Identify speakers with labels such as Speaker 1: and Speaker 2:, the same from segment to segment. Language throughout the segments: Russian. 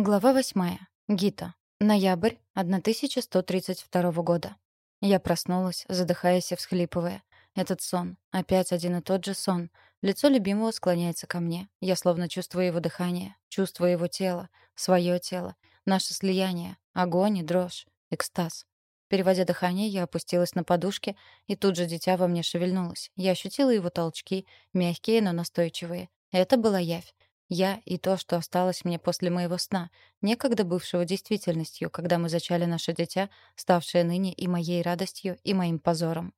Speaker 1: Глава восьмая. Гита. Ноябрь 1132 года. Я проснулась, задыхаясь и всхлипывая. Этот сон. Опять один и тот же сон. Лицо любимого склоняется ко мне. Я словно чувствую его дыхание, чувствую его тело, свое тело, наше слияние, огонь и дрожь, экстаз. Переводя дыхание, я опустилась на подушке, и тут же дитя во мне шевельнулось. Я ощутила его толчки, мягкие, но настойчивые. Это была явь. Я и то, что осталось мне после моего сна, некогда бывшего действительностью, когда мы зачали наше дитя, ставшее ныне и моей радостью, и моим позором.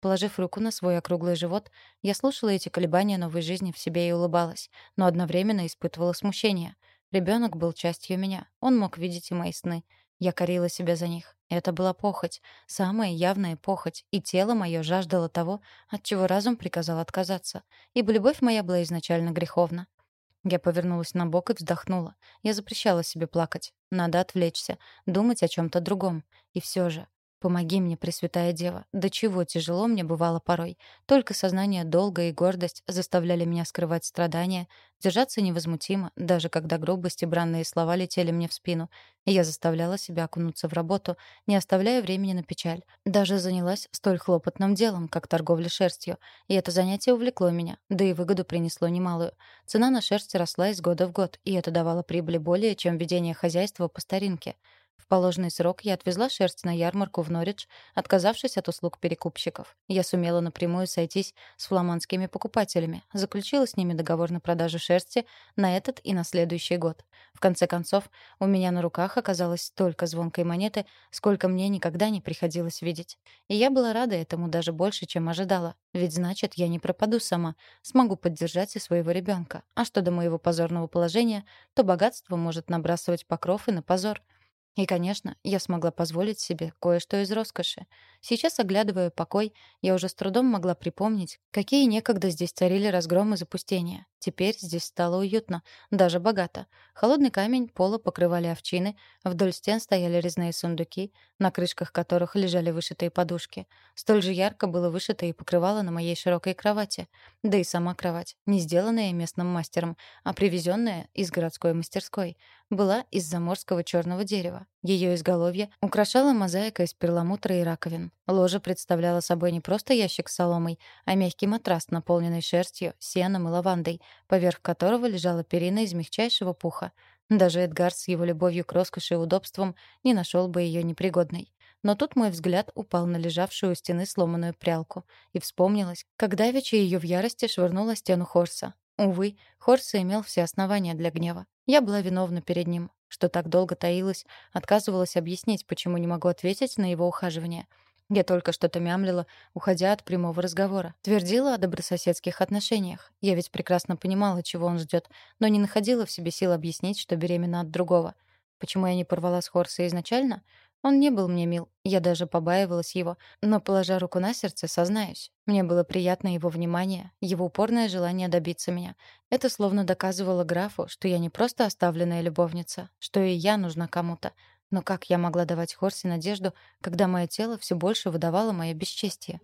Speaker 1: Положив руку на свой округлый живот, я слушала эти колебания новой жизни в себе и улыбалась, но одновременно испытывала смущение. Ребенок был частью меня, он мог видеть и мои сны. Я корила себя за них. Это была похоть, самая явная похоть, и тело мое жаждало того, от чего разум приказал отказаться, ибо любовь моя была изначально греховна. Я повернулась на бок и вздохнула. Я запрещала себе плакать. Надо отвлечься, думать о чем то другом. И все же, Помоги мне, Пресвятая Дева. До чего тяжело мне бывало порой. Только сознание долга и гордость заставляли меня скрывать страдания, держаться невозмутимо, даже когда грубости бранные слова летели мне в спину. Я заставляла себя окунуться в работу, не оставляя времени на печаль. Даже занялась столь хлопотным делом, как торговля шерстью. И это занятие увлекло меня, да и выгоду принесло немалую. Цена на шерсть росла из года в год, и это давало прибыли более, чем ведение хозяйства по старинке. В положенный срок я отвезла шерсть на ярмарку в Норридж, отказавшись от услуг перекупщиков. Я сумела напрямую сойтись с фламандскими покупателями, заключила с ними договор на продажу шерсти на этот и на следующий год. В конце концов, у меня на руках оказалось столько звонкой монеты, сколько мне никогда не приходилось видеть. И я была рада этому даже больше, чем ожидала. Ведь значит, я не пропаду сама, смогу поддержать и своего ребенка. А что до моего позорного положения, то богатство может набрасывать покров и на позор — и, конечно, я смогла позволить себе кое-что из роскоши. Сейчас, оглядывая покой, я уже с трудом могла припомнить, какие некогда здесь царили разгром и запустение. Теперь здесь стало уютно, даже богато. Холодный камень пола покрывали овчины, вдоль стен стояли резные сундуки, на крышках которых лежали вышитые подушки. Столь же ярко было вышито и покрывало на моей широкой кровати. Да и сама кровать, не сделанная местным мастером, а привезенная из городской мастерской, была из заморского черного дерева. Ее изголовье украшала мозаика из перламутра и раковин. Ложа представляла собой не просто ящик с соломой, а мягкий матрас, наполненный шерстью, сеном и лавандой, поверх которого лежала перина из мягчайшего пуха. Даже Эдгар с его любовью к роскоши и удобствам не нашел бы ее непригодной. Но тут мой взгляд упал на лежавшую у стены сломанную прялку. И вспомнилось, как давеча ее в ярости швырнула стену Хорса. Увы, Хорса имел все основания для гнева. Я была виновна перед ним, что так долго таилась, отказывалась объяснить, почему не могу ответить на его ухаживание — я только что-то мямлила, уходя от прямого разговора. Твердила о добрососедских отношениях. Я ведь прекрасно понимала, чего он ждет, но не находила в себе сил объяснить, что беременна от другого. Почему я не порвала с Хорса изначально? Он не был мне мил, я даже побаивалась его, но, положа руку на сердце, сознаюсь. Мне было приятно его внимание, его упорное желание добиться меня. Это словно доказывало графу, что я не просто оставленная любовница, что и я нужна кому-то, но как я могла давать Хорсе надежду, когда мое тело все больше выдавало мое бесчестие?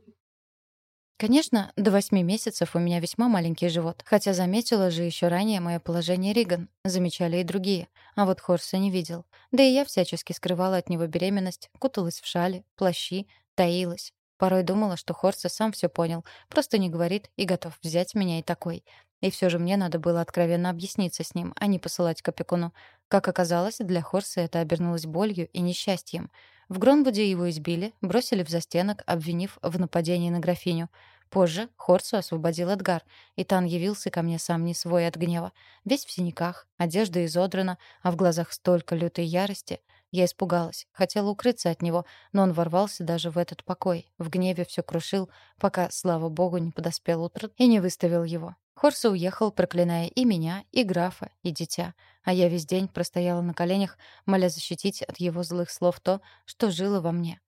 Speaker 1: Конечно, до восьми месяцев у меня весьма маленький живот, хотя заметила же еще ранее мое положение Риган, замечали и другие, а вот Хорса не видел. Да и я всячески скрывала от него беременность, куталась в шали, плащи, таилась. Порой думала, что Хорса сам все понял, просто не говорит и готов взять меня и такой. И все же мне надо было откровенно объясниться с ним, а не посылать к опекуну. Как оказалось, для Хорса это обернулось болью и несчастьем. В Гронвуде его избили, бросили в застенок, обвинив в нападении на графиню. Позже Хорсу освободил Эдгар, и Тан явился ко мне сам не свой от гнева. Весь в синяках, одежда изодрана, а в глазах столько лютой ярости. Я испугалась, хотела укрыться от него, но он ворвался даже в этот покой. В гневе все крушил, пока, слава богу, не подоспел утро и не выставил его. Хорса уехал, проклиная и меня, и графа, и дитя. А я весь день простояла на коленях, моля защитить от его злых слов то, что жило во мне.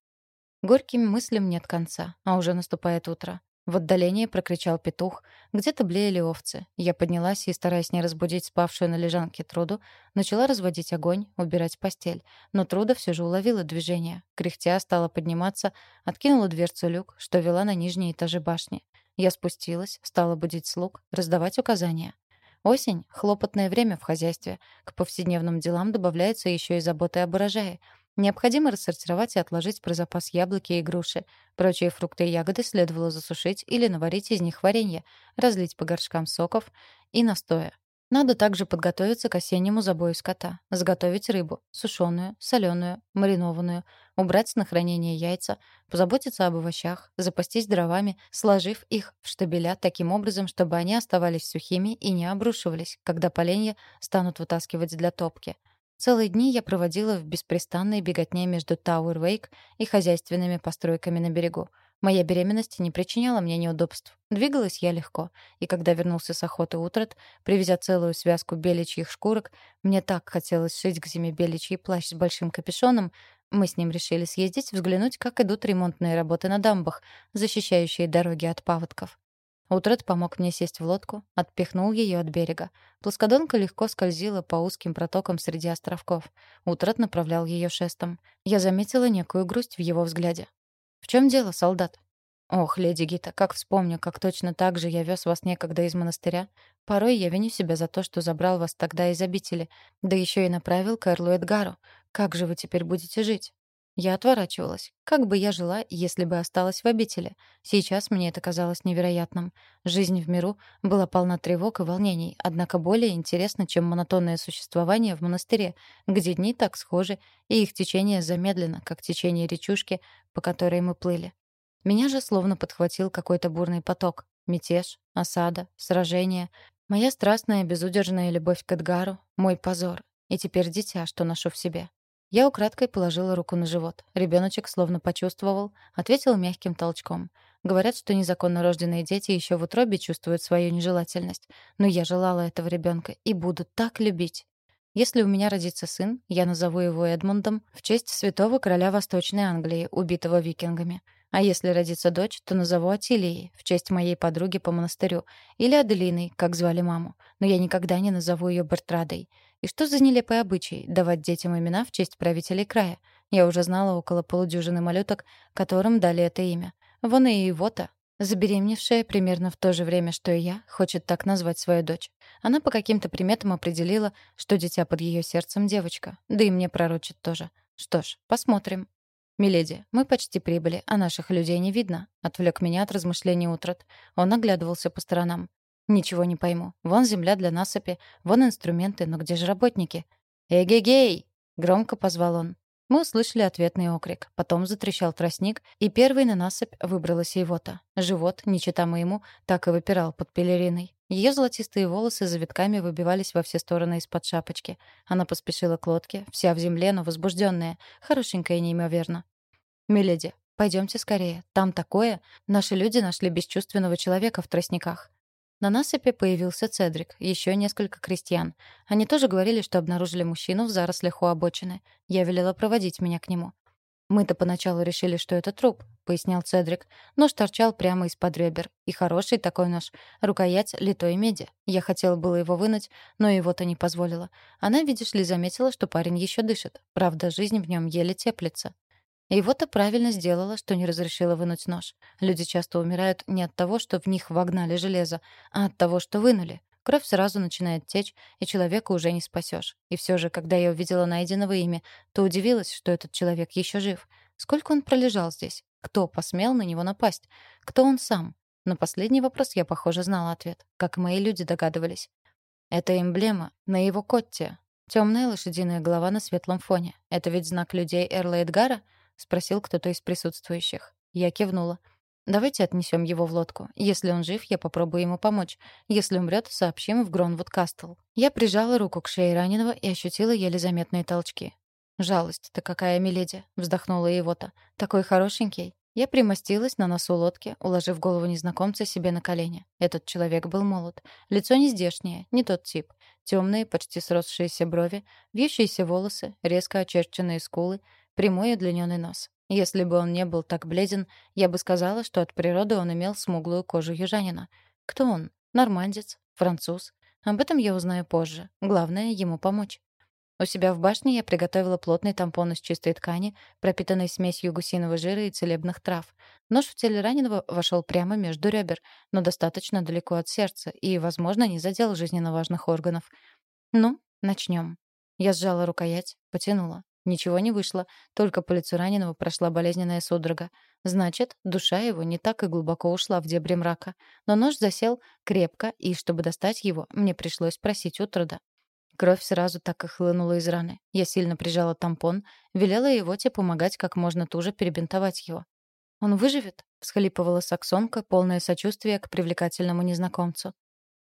Speaker 1: Горьким мыслям нет конца, а уже наступает утро. В отдалении прокричал петух, где-то блеяли овцы. Я поднялась и, стараясь не разбудить спавшую на лежанке Труду, начала разводить огонь, убирать постель. Но Труда все же уловила движение. Кряхтя стала подниматься, откинула дверцу люк, что вела на нижние этажи башни. Я спустилась, стала будить слуг, раздавать указания. Осень — хлопотное время в хозяйстве. К повседневным делам добавляется еще и забота об урожае. Необходимо рассортировать и отложить про запас яблоки и груши. Прочие фрукты и ягоды следовало засушить или наварить из них варенье, разлить по горшкам соков и настоя. Надо также подготовиться к осеннему забою скота, заготовить рыбу, сушеную, соленую, маринованную, убрать на хранение яйца, позаботиться об овощах, запастись дровами, сложив их в штабеля таким образом, чтобы они оставались сухими и не обрушивались, когда поленья станут вытаскивать для топки. Целые дни я проводила в беспрестанной беготне между Тауэр-Вейк и хозяйственными постройками на берегу. Моя беременность не причиняла мне неудобств. Двигалась я легко. И когда вернулся с охоты утрат, привезя целую связку беличьих шкурок, мне так хотелось шить к зиме беличий плащ с большим капюшоном, мы с ним решили съездить, взглянуть, как идут ремонтные работы на дамбах, защищающие дороги от паводков. Утрат помог мне сесть в лодку, отпихнул ее от берега. Плоскодонка легко скользила по узким протокам среди островков. Утрат направлял ее шестом. Я заметила некую грусть в его взгляде. «В чем дело, солдат?» «Ох, леди Гита, как вспомню, как точно так же я вез вас некогда из монастыря. Порой я виню себя за то, что забрал вас тогда из обители, да еще и направил к Эрлу Эдгару. Как же вы теперь будете жить?» Я отворачивалась. Как бы я жила, если бы осталась в обители? Сейчас мне это казалось невероятным. Жизнь в миру была полна тревог и волнений, однако более интересна, чем монотонное существование в монастыре, где дни так схожи, и их течение замедлено, как течение речушки, по которой мы плыли. Меня же словно подхватил какой-то бурный поток. Мятеж, осада, сражение. Моя страстная безудержная любовь к Эдгару, мой позор. И теперь дитя, что ношу в себе. Я украдкой положила руку на живот. Ребеночек словно почувствовал, ответил мягким толчком. Говорят, что незаконно рожденные дети еще в утробе чувствуют свою нежелательность. Но я желала этого ребенка и буду так любить. Если у меня родится сын, я назову его Эдмундом в честь святого короля Восточной Англии, убитого викингами. А если родится дочь, то назову Атилией, в честь моей подруги по монастырю, или Аделиной, как звали маму. Но я никогда не назову ее Бертрадой. И что за нелепый обычай — давать детям имена в честь правителей края? Я уже знала около полудюжины малюток, которым дали это имя. Вон и его-то, забеременевшая примерно в то же время, что и я, хочет так назвать свою дочь. Она по каким-то приметам определила, что дитя под ее сердцем девочка. Да и мне пророчит тоже. Что ж, посмотрим. «Миледи, мы почти прибыли, а наших людей не видно», — отвлек меня от размышлений утрат. Он оглядывался по сторонам. «Ничего не пойму. Вон земля для насыпи, вон инструменты, но где же работники?» «Эгегей!» — громко позвал он. Мы услышали ответный окрик. Потом затрещал тростник, и первый на насыпь выбралась Ивота. Живот, не чита моему, так и выпирал под пелериной. Ее золотистые волосы завитками выбивались во все стороны из-под шапочки. Она поспешила к лодке, вся в земле, но возбужденная, хорошенькая неимоверно. «Миледи, пойдемте скорее. Там такое. Наши люди нашли бесчувственного человека в тростниках». На насыпи появился Цедрик, еще несколько крестьян. Они тоже говорили, что обнаружили мужчину в зарослях у обочины. Я велела проводить меня к нему. «Мы-то поначалу решили, что это труп», — пояснял Цедрик. Нож торчал прямо из-под ребер. И хороший такой нож. Рукоять литой меди. Я хотела было его вынуть, но его-то не позволила. Она, видишь ли, заметила, что парень еще дышит. Правда, жизнь в нем еле теплится. И вот и правильно сделала, что не разрешила вынуть нож. Люди часто умирают не от того, что в них вогнали железо, а от того, что вынули. Кровь сразу начинает течь, и человека уже не спасешь. И все же, когда я увидела найденного ими, то удивилась, что этот человек еще жив. Сколько он пролежал здесь? Кто посмел на него напасть? Кто он сам? На последний вопрос я, похоже, знала ответ, как мои люди догадывались. Это эмблема на его котте. Темная лошадиная голова на светлом фоне. Это ведь знак людей Эрла Эдгара — спросил кто-то из присутствующих. Я кивнула. Давайте отнесем его в лодку. Если он жив, я попробую ему помочь. Если умрет, сообщим в Гронвуд Кастл. Я прижала руку к шее раненого и ощутила еле заметные толчки. «Жалость-то какая, миледи!» — вздохнула его-то. «Такой хорошенький!» Я примостилась на носу лодки, уложив голову незнакомца себе на колени. Этот человек был молод. Лицо не здешнее, не тот тип. Темные, почти сросшиеся брови, вьющиеся волосы, резко очерченные скулы, прямой удлиненный нос. Если бы он не был так бледен, я бы сказала, что от природы он имел смуглую кожу южанина. Кто он? Нормандец? Француз? Об этом я узнаю позже. Главное — ему помочь. У себя в башне я приготовила плотный тампон из чистой ткани, пропитанный смесью гусиного жира и целебных трав. Нож в теле раненого вошел прямо между ребер, но достаточно далеко от сердца и, возможно, не задел жизненно важных органов. «Ну, начнем». Я сжала рукоять, потянула. Ничего не вышло, только по лицу раненого прошла болезненная судорога. Значит, душа его не так и глубоко ушла в дебри мрака. Но нож засел крепко, и чтобы достать его, мне пришлось просить утрода. Кровь сразу так и хлынула из раны. Я сильно прижала тампон, велела его те помогать как можно туже перебинтовать его. «Он выживет?» — всхлипывала саксонка, полное сочувствие к привлекательному незнакомцу.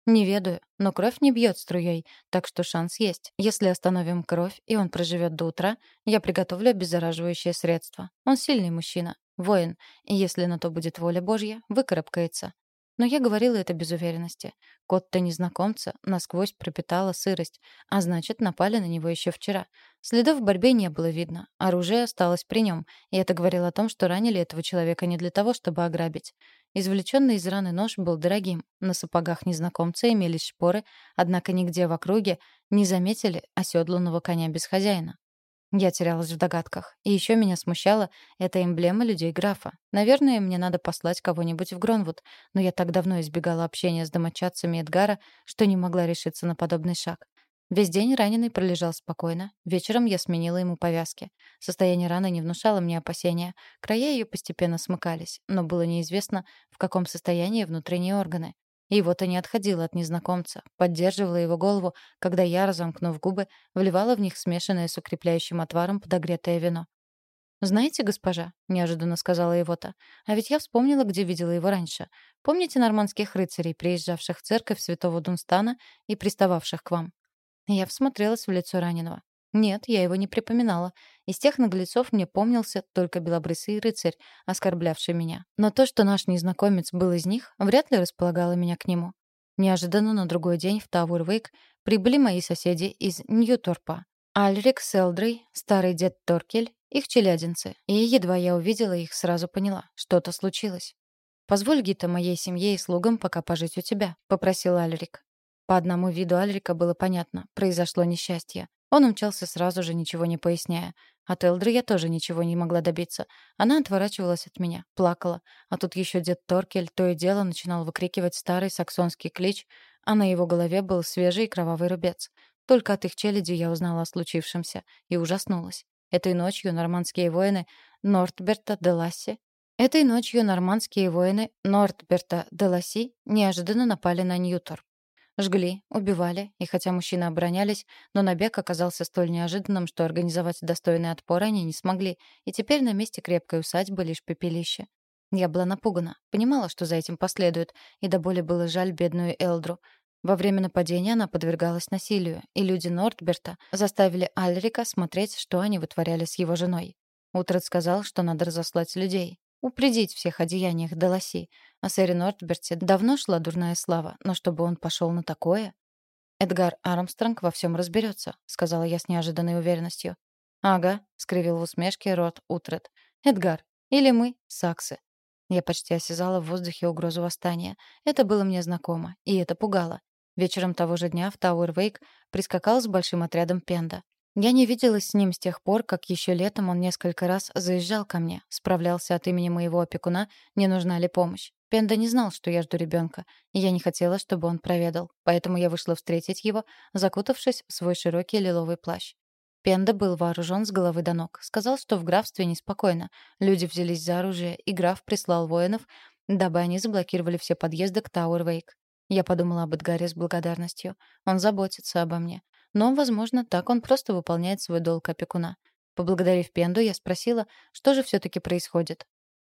Speaker 1: «Не ведаю, но кровь не бьет струей, так что шанс есть. Если остановим кровь, и он проживет до утра, я приготовлю обеззараживающее средство. Он сильный мужчина, воин, и если на то будет воля Божья, выкарабкается. Но я говорила это без уверенности. Кот-то незнакомца насквозь пропитала сырость, а значит, напали на него еще вчера. Следов в борьбе не было видно. Оружие осталось при нем, и это говорило о том, что ранили этого человека не для того, чтобы ограбить. Извлеченный из раны нож был дорогим. На сапогах незнакомца имелись шпоры, однако нигде в округе не заметили оседланного коня без хозяина. Я терялась в догадках. И еще меня смущала эта эмблема людей графа. Наверное, мне надо послать кого-нибудь в Гронвуд, но я так давно избегала общения с домочадцами Эдгара, что не могла решиться на подобный шаг. Весь день раненый пролежал спокойно. Вечером я сменила ему повязки. Состояние раны не внушало мне опасения. Края ее постепенно смыкались, но было неизвестно, в каком состоянии внутренние органы. И вот и не отходила от незнакомца, поддерживала его голову, когда я, разомкнув губы, вливала в них смешанное с укрепляющим отваром подогретое вино. «Знаете, госпожа», — неожиданно сказала его-то, «а ведь я вспомнила, где видела его раньше. Помните нормандских рыцарей, приезжавших в церковь святого Дунстана и пристававших к вам?» Я всмотрелась в лицо раненого. Нет, я его не припоминала. Из тех наглецов мне помнился только белобрысый рыцарь, оскорблявший меня. Но то, что наш незнакомец был из них, вряд ли располагало меня к нему. Неожиданно на другой день в Тауэрвейк прибыли мои соседи из Ньюторпа. Альрик Селдрей, старый дед Торкель, их челядинцы. И едва я увидела их, сразу поняла, что-то случилось. «Позволь, Гита, моей семье и слугам пока пожить у тебя», — попросил Альрик. По одному виду Альрика было понятно, произошло несчастье. Он умчался сразу же, ничего не поясняя. От Элдры я тоже ничего не могла добиться. Она отворачивалась от меня, плакала. А тут еще дед Торкель то и дело начинал выкрикивать старый саксонский клич, а на его голове был свежий кровавый рубец. Только от их челяди я узнала о случившемся и ужаснулась. Этой ночью нормандские воины Нортберта де Ласси Этой ночью нормандские воины Нортберта де Ласси неожиданно напали на Ньютор. Жгли, убивали, и хотя мужчины оборонялись, но набег оказался столь неожиданным, что организовать достойный отпор они не смогли, и теперь на месте крепкой усадьбы лишь пепелище. Я была напугана, понимала, что за этим последует, и до боли было жаль бедную Элдру. Во время нападения она подвергалась насилию, и люди Нортберта заставили Альрика смотреть, что они вытворяли с его женой. Утрат сказал, что надо разослать людей упредить всех о деяниях Деласи. О сэре Нортберте давно шла дурная слава, но чтобы он пошел на такое... «Эдгар Армстронг во всем разберется», — сказала я с неожиданной уверенностью. «Ага», — скривил в усмешке рот Утрэд. «Эдгар. Или мы, саксы». Я почти осязала в воздухе угрозу восстания. Это было мне знакомо, и это пугало. Вечером того же дня в Тауэр-Вейк прискакал с большим отрядом Пенда. Я не виделась с ним с тех пор, как еще летом он несколько раз заезжал ко мне, справлялся от имени моего опекуна, не нужна ли помощь. Пенда не знал, что я жду ребенка, и я не хотела, чтобы он проведал, поэтому я вышла встретить его, закутавшись в свой широкий лиловый плащ. Пенда был вооружен с головы до ног. Сказал, что в графстве неспокойно. Люди взялись за оружие, и граф прислал воинов, дабы они заблокировали все подъезды к Тауэр-Вейк. Я подумала об Эдгаре с благодарностью. Он заботится обо мне. Но, возможно, так он просто выполняет свой долг опекуна. Поблагодарив Пенду, я спросила, что же все-таки происходит.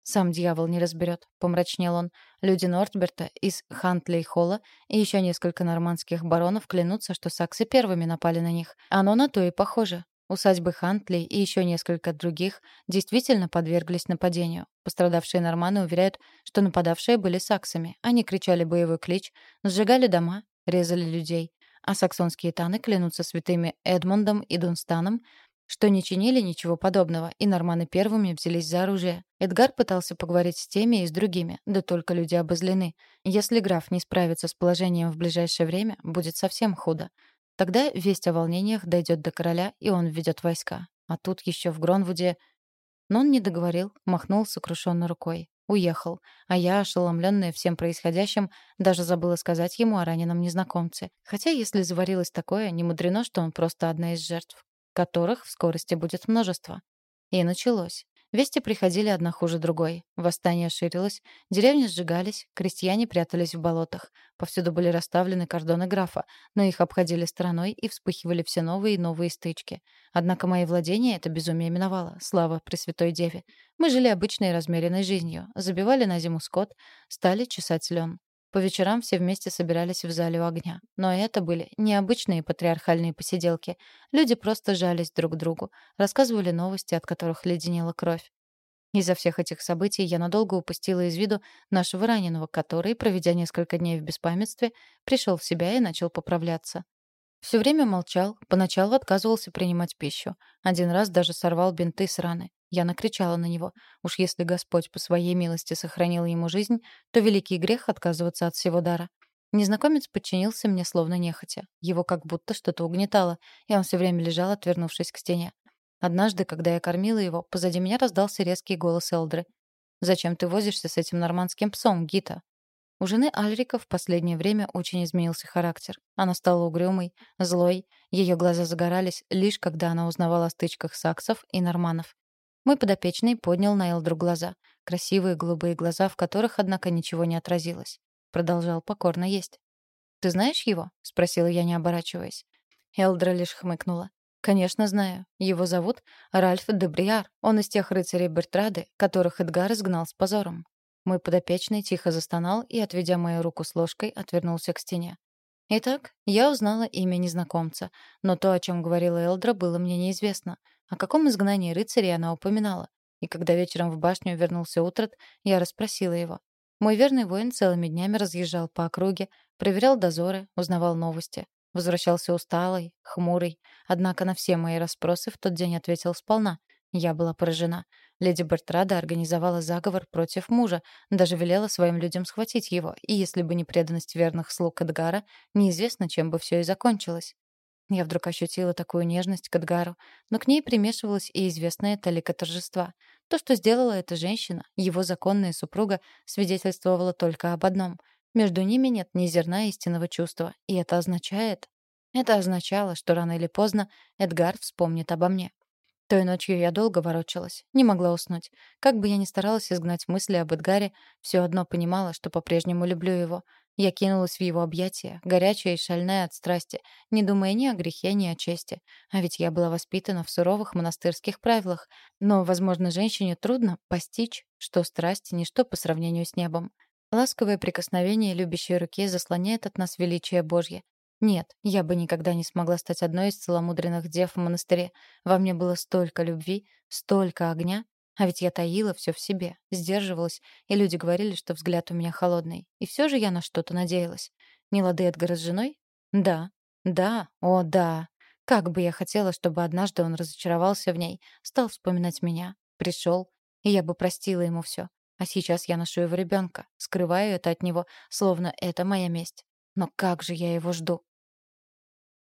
Speaker 1: «Сам дьявол не разберет», — помрачнел он. «Люди Нортберта из Хантлей-Холла и еще несколько нормандских баронов клянутся, что саксы первыми напали на них. Оно на то и похоже. Усадьбы Хантлей и еще несколько других действительно подверглись нападению. Пострадавшие норманы уверяют, что нападавшие были саксами. Они кричали боевой клич, сжигали дома, резали людей а саксонские таны клянутся святыми Эдмондом и Дунстаном, что не чинили ничего подобного, и норманы первыми взялись за оружие. Эдгар пытался поговорить с теми и с другими, да только люди обозлены. Если граф не справится с положением в ближайшее время, будет совсем худо. Тогда весть о волнениях дойдет до короля, и он введет войска. А тут еще в Гронвуде... Но он не договорил, махнул сокрушенно рукой. Уехал, а я, ошеломленная всем происходящим, даже забыла сказать ему о раненом незнакомце. Хотя, если заварилось такое, не мудрено, что он просто одна из жертв, которых в скорости будет множество. И началось. Вести приходили одна хуже другой. Восстание ширилось, деревни сжигались, крестьяне прятались в болотах. Повсюду были расставлены кордоны графа, но их обходили стороной и вспыхивали все новые и новые стычки. Однако мои владения это безумие миновало. Слава Пресвятой Деве. Мы жили обычной размеренной жизнью, забивали на зиму скот, стали чесать лен. По вечерам все вместе собирались в зале у огня. Но это были необычные патриархальные посиделки. Люди просто жались друг к другу, рассказывали новости, от которых леденела кровь. Из-за всех этих событий я надолго упустила из виду нашего раненого, который, проведя несколько дней в беспамятстве, пришел в себя и начал поправляться. Все время молчал, поначалу отказывался принимать пищу. Один раз даже сорвал бинты с раны. Я накричала на него. Уж если Господь по своей милости сохранил ему жизнь, то великий грех отказываться от всего дара. Незнакомец подчинился мне словно нехотя. Его как будто что-то угнетало, и он все время лежал, отвернувшись к стене. Однажды, когда я кормила его, позади меня раздался резкий голос Элдры. «Зачем ты возишься с этим нормандским псом, Гита?» У жены Альрика в последнее время очень изменился характер. Она стала угрюмой, злой, ее глаза загорались лишь когда она узнавала о стычках саксов и норманов. Мой подопечный поднял на Элдру глаза. Красивые голубые глаза, в которых, однако, ничего не отразилось. Продолжал покорно есть. «Ты знаешь его?» — спросила я, не оборачиваясь. Элдра лишь хмыкнула. «Конечно, знаю. Его зовут Ральф де Бриар. Он из тех рыцарей Бертрады, которых Эдгар изгнал с позором». Мой подопечный тихо застонал и, отведя мою руку с ложкой, отвернулся к стене. Итак, я узнала имя незнакомца, но то, о чем говорила Элдра, было мне неизвестно — о каком изгнании рыцарей она упоминала? И когда вечером в башню вернулся Утрат, я расспросила его. Мой верный воин целыми днями разъезжал по округе, проверял дозоры, узнавал новости. Возвращался усталый, хмурый. Однако на все мои расспросы в тот день ответил сполна. Я была поражена. Леди Бертрада организовала заговор против мужа, даже велела своим людям схватить его, и если бы не преданность верных слуг Эдгара, неизвестно, чем бы все и закончилось. Я вдруг ощутила такую нежность к Эдгару, но к ней примешивалась и известная талика торжества. То, что сделала эта женщина, его законная супруга, свидетельствовало только об одном. Между ними нет ни зерна истинного чувства, и это означает... Это означало, что рано или поздно Эдгар вспомнит обо мне. Той ночью я долго ворочалась, не могла уснуть. Как бы я ни старалась изгнать мысли об Эдгаре, все одно понимала, что по-прежнему люблю его. Я кинулась в его объятия, горячая и шальная от страсти, не думая ни о грехе, ни о чести. А ведь я была воспитана в суровых монастырских правилах. Но, возможно, женщине трудно постичь, что страсть — ничто по сравнению с небом. Ласковое прикосновение любящей руки заслоняет от нас величие Божье. Нет, я бы никогда не смогла стать одной из целомудренных дев в монастыре. Во мне было столько любви, столько огня, а ведь я таила все в себе, сдерживалась, и люди говорили, что взгляд у меня холодный. И все же я на что-то надеялась. Не лады Эдгара с женой? Да. Да. О, да. Как бы я хотела, чтобы однажды он разочаровался в ней, стал вспоминать меня, пришел, и я бы простила ему все. А сейчас я ношу его ребенка, скрываю это от него, словно это моя месть. Но как же я его жду?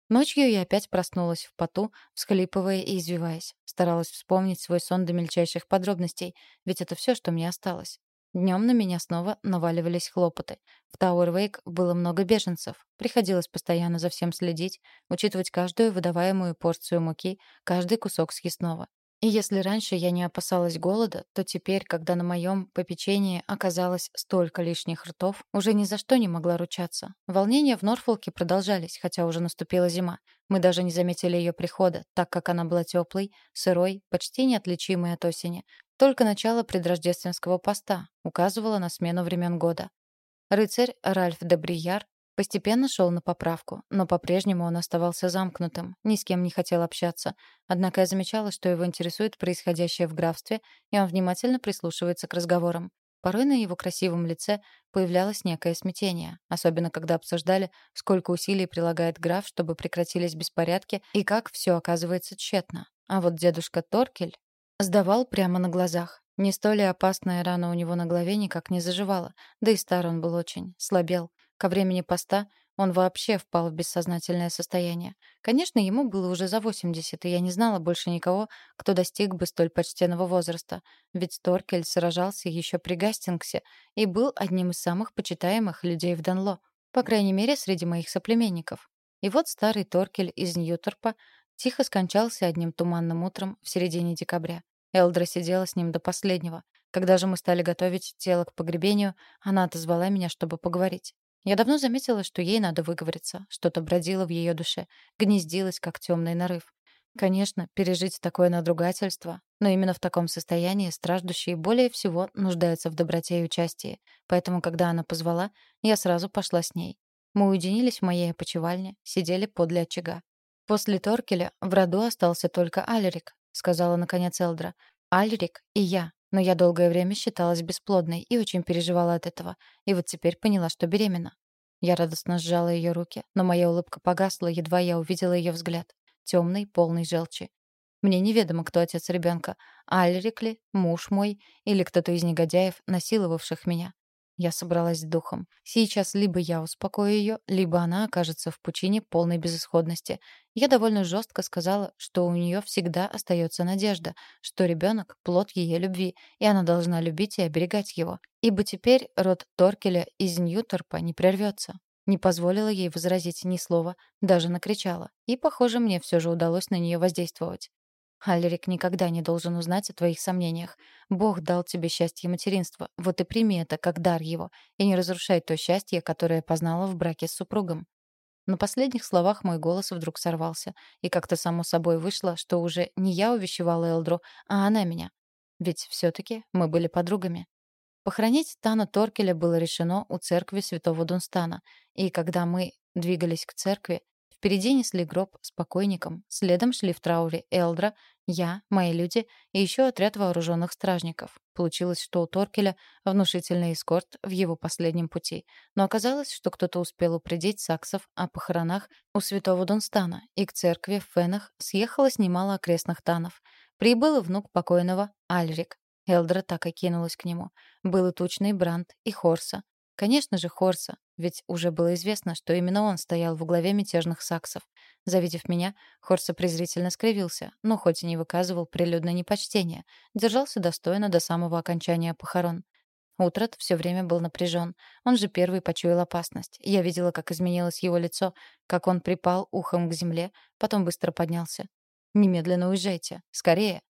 Speaker 1: Ночью я опять проснулась в поту, всхлипывая и извиваясь. Старалась вспомнить свой сон до мельчайших подробностей, ведь это все, что мне осталось. Днем на меня снова наваливались хлопоты. В Тауэрвейк было много беженцев. Приходилось постоянно за всем следить, учитывать каждую выдаваемую порцию муки, каждый кусок съестного. И если раньше я не опасалась голода, то теперь, когда на моем попечении оказалось столько лишних ртов, уже ни за что не могла ручаться. Волнения в Норфолке продолжались, хотя уже наступила зима. Мы даже не заметили ее прихода, так как она была теплой, сырой, почти неотличимой от осени. Только начало предрождественского поста указывало на смену времен года. Рыцарь Ральф де Брияр Постепенно шел на поправку, но по-прежнему он оставался замкнутым, ни с кем не хотел общаться. Однако я замечала, что его интересует происходящее в графстве, и он внимательно прислушивается к разговорам. Порой на его красивом лице появлялось некое смятение, особенно когда обсуждали, сколько усилий прилагает граф, чтобы прекратились беспорядки, и как все оказывается тщетно. А вот дедушка Торкель сдавал прямо на глазах. Не столь опасная рана у него на голове никак не заживала, да и стар он был очень, слабел. Ко времени поста Он вообще впал в бессознательное состояние. Конечно, ему было уже за 80, и я не знала больше никого, кто достиг бы столь почтенного возраста. Ведь Торкель сражался еще при Гастингсе и был одним из самых почитаемых людей в Данло, по крайней мере, среди моих соплеменников. И вот старый Торкель из Ньюторпа тихо скончался одним туманным утром в середине декабря. Элдра сидела с ним до последнего. Когда же мы стали готовить тело к погребению, она отозвала меня, чтобы поговорить. Я давно заметила, что ей надо выговориться. Что-то бродило в ее душе, гнездилось, как темный нарыв. Конечно, пережить такое надругательство, но именно в таком состоянии страждущие более всего нуждаются в доброте и участии. Поэтому, когда она позвала, я сразу пошла с ней. Мы уединились в моей опочивальне, сидели подле очага. После Торкеля в роду остался только Алерик, сказала наконец Элдра. Алерик и я. Но я долгое время считалась бесплодной и очень переживала от этого. И вот теперь поняла, что беременна. Я радостно сжала ее руки, но моя улыбка погасла, едва я увидела ее взгляд. Темный, полный желчи. Мне неведомо, кто отец ребенка. Альрик ли, муж мой, или кто-то из негодяев, насиловавших меня. Я собралась с духом. Сейчас либо я успокою ее, либо она окажется в пучине полной безысходности. Я довольно жестко сказала, что у нее всегда остается надежда, что ребенок — плод ее любви, и она должна любить и оберегать его. Ибо теперь род Торкеля из Ньюторпа не прервется. Не позволила ей возразить ни слова, даже накричала. И, похоже, мне все же удалось на нее воздействовать. Алерик никогда не должен узнать о твоих сомнениях. Бог дал тебе счастье материнства. Вот и прими это как дар его, и не разрушай то счастье, которое познала в браке с супругом. На последних словах мой голос вдруг сорвался, и как-то само собой вышло, что уже не я увещевала Элдру, а она меня. Ведь все таки мы были подругами. Похоронить Тана Торкеля было решено у церкви Святого Дунстана, и когда мы двигались к церкви, Впереди несли гроб с покойником, следом шли в трауре Элдра, я, мои люди и еще отряд вооруженных стражников. Получилось, что у Торкеля внушительный эскорт в его последнем пути. Но оказалось, что кто-то успел упредить саксов о похоронах у святого Дунстана, и к церкви в Фенах съехалось немало окрестных танов. Прибыл внук покойного Альрик. Элдра так и кинулась к нему. Был и тучный Бранд, и Хорса. Конечно же, Хорса, ведь уже было известно, что именно он стоял во главе мятежных саксов. Завидев меня, Хорса презрительно скривился, но хоть и не выказывал прилюдно непочтения, держался достойно до самого окончания похорон. Утрат все время был напряжен. Он же первый почуял опасность. Я видела, как изменилось его лицо, как он припал ухом к земле, потом быстро поднялся. «Немедленно уезжайте. Скорее!»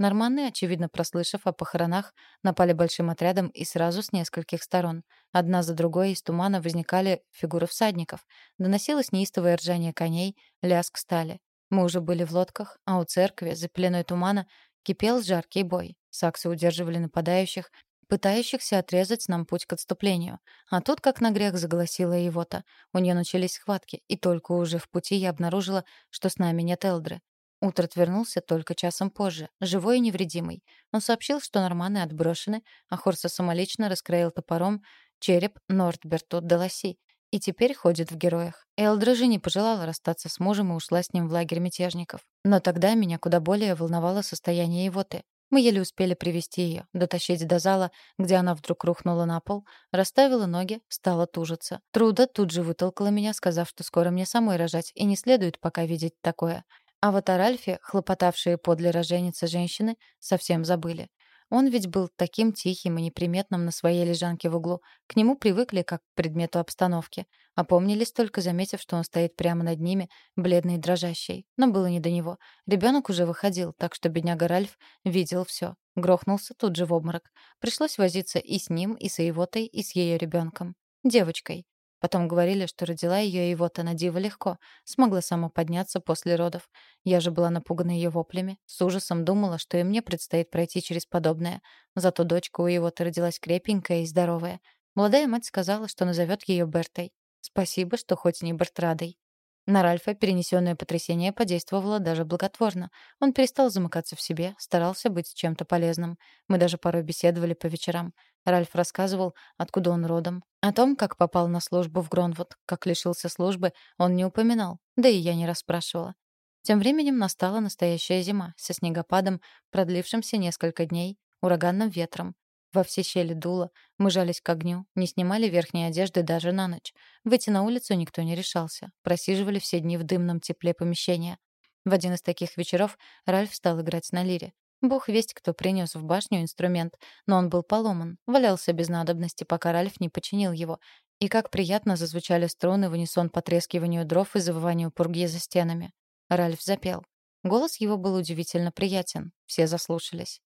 Speaker 1: Норманны, очевидно прослышав о похоронах, напали большим отрядом и сразу с нескольких сторон. Одна за другой из тумана возникали фигуры всадников. Доносилось неистовое ржание коней, лязг стали. Мы уже были в лодках, а у церкви, за пеленой тумана, кипел жаркий бой. Саксы удерживали нападающих, пытающихся отрезать нам путь к отступлению. А тут, как на грех, заголосила Ивота. У нее начались схватки, и только уже в пути я обнаружила, что с нами нет Элдры. Утрат вернулся только часом позже, живой и невредимый. Он сообщил, что норманы отброшены, а Хорса самолично раскроил топором череп Нортберту Деласи и теперь ходит в героях. Элдра же не пожелала расстаться с мужем и ушла с ним в лагерь мятежников. Но тогда меня куда более волновало состояние Ивоты. Мы еле успели привести ее, дотащить до зала, где она вдруг рухнула на пол, расставила ноги, стала тужиться. Труда тут же вытолкала меня, сказав, что скоро мне самой рожать, и не следует пока видеть такое. А вот о Ральфе, хлопотавшие подле роженицы женщины, совсем забыли. Он ведь был таким тихим и неприметным на своей лежанке в углу. К нему привыкли как к предмету обстановки. Опомнились только, заметив, что он стоит прямо над ними, бледный и дрожащий. Но было не до него. Ребенок уже выходил, так что бедняга Ральф видел все. Грохнулся тут же в обморок. Пришлось возиться и с ним, и с Ивотой, и с ее ребенком. Девочкой. Потом говорили, что родила ее и вот она диво легко, смогла сама подняться после родов. Я же была напугана ее воплями, с ужасом думала, что и мне предстоит пройти через подобное. Зато дочка у его-то родилась крепенькая и здоровая. Молодая мать сказала, что назовет ее Бертой. Спасибо, что хоть не Бертрадой. На Ральфа перенесенное потрясение подействовало даже благотворно. Он перестал замыкаться в себе, старался быть чем-то полезным. Мы даже порой беседовали по вечерам. Ральф рассказывал, откуда он родом. О том, как попал на службу в Гронвуд, как лишился службы, он не упоминал, да и я не расспрашивала. Тем временем настала настоящая зима, со снегопадом, продлившимся несколько дней, ураганным ветром. Во все щели дуло, мы жались к огню, не снимали верхней одежды даже на ночь. Выйти на улицу никто не решался. Просиживали все дни в дымном тепле помещения. В один из таких вечеров Ральф стал играть на лире. Бог весть, кто принес в башню инструмент, но он был поломан, валялся без надобности, пока Ральф не починил его. И как приятно зазвучали струны в унисон потрескиванию дров и завыванию пурги за стенами. Ральф запел. Голос его был удивительно приятен. Все заслушались.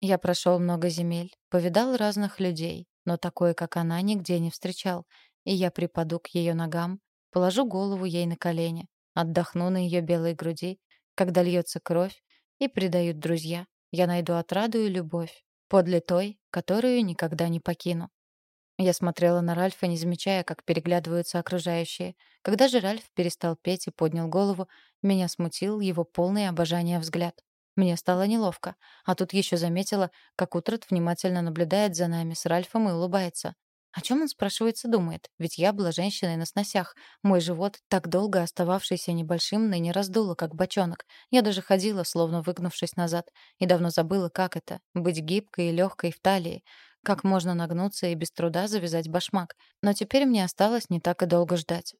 Speaker 1: Я прошел много земель, повидал разных людей, но такое, как она, нигде не встречал. И я припаду к ее ногам, положу голову ей на колени, отдохну на ее белой груди, когда льется кровь, и предают друзья. Я найду отраду и любовь, подле той, которую никогда не покину. Я смотрела на Ральфа, не замечая, как переглядываются окружающие. Когда же Ральф перестал петь и поднял голову, меня смутил его полный обожания взгляд. Мне стало неловко, а тут еще заметила, как Утрат внимательно наблюдает за нами с Ральфом и улыбается. О чем он, спрашивается, думает? Ведь я была женщиной на сносях. Мой живот, так долго остававшийся небольшим, ныне раздуло, как бочонок. Я даже ходила, словно выгнувшись назад, и давно забыла, как это — быть гибкой и легкой в талии. Как можно нагнуться и без труда завязать башмак. Но теперь мне осталось не так и долго ждать.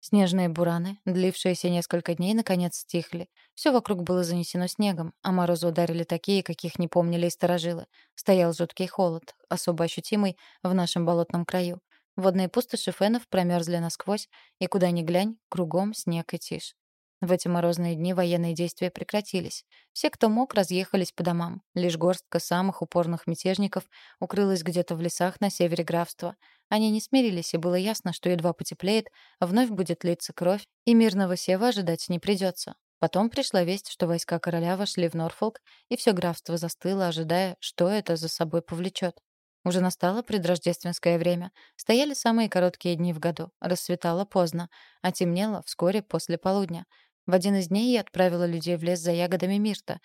Speaker 1: Снежные бураны, длившиеся несколько дней, наконец стихли. Все вокруг было занесено снегом, а морозы ударили такие, каких не помнили и сторожилы. Стоял жуткий холод, особо ощутимый в нашем болотном краю. Водные пустоши фенов промерзли насквозь, и куда ни глянь, кругом снег и тишь. В эти морозные дни военные действия прекратились. Все, кто мог, разъехались по домам. Лишь горстка самых упорных мятежников укрылась где-то в лесах на севере графства. Они не смирились, и было ясно, что едва потеплеет, вновь будет литься кровь, и мирного сева ожидать не придется. Потом пришла весть, что войска короля вошли в Норфолк, и все графство застыло, ожидая, что это за собой повлечет. Уже настало предрождественское время. Стояли самые короткие дни в году. Рассветало поздно, а темнело вскоре после полудня. В один из дней я отправила людей в лес за ягодами мирта,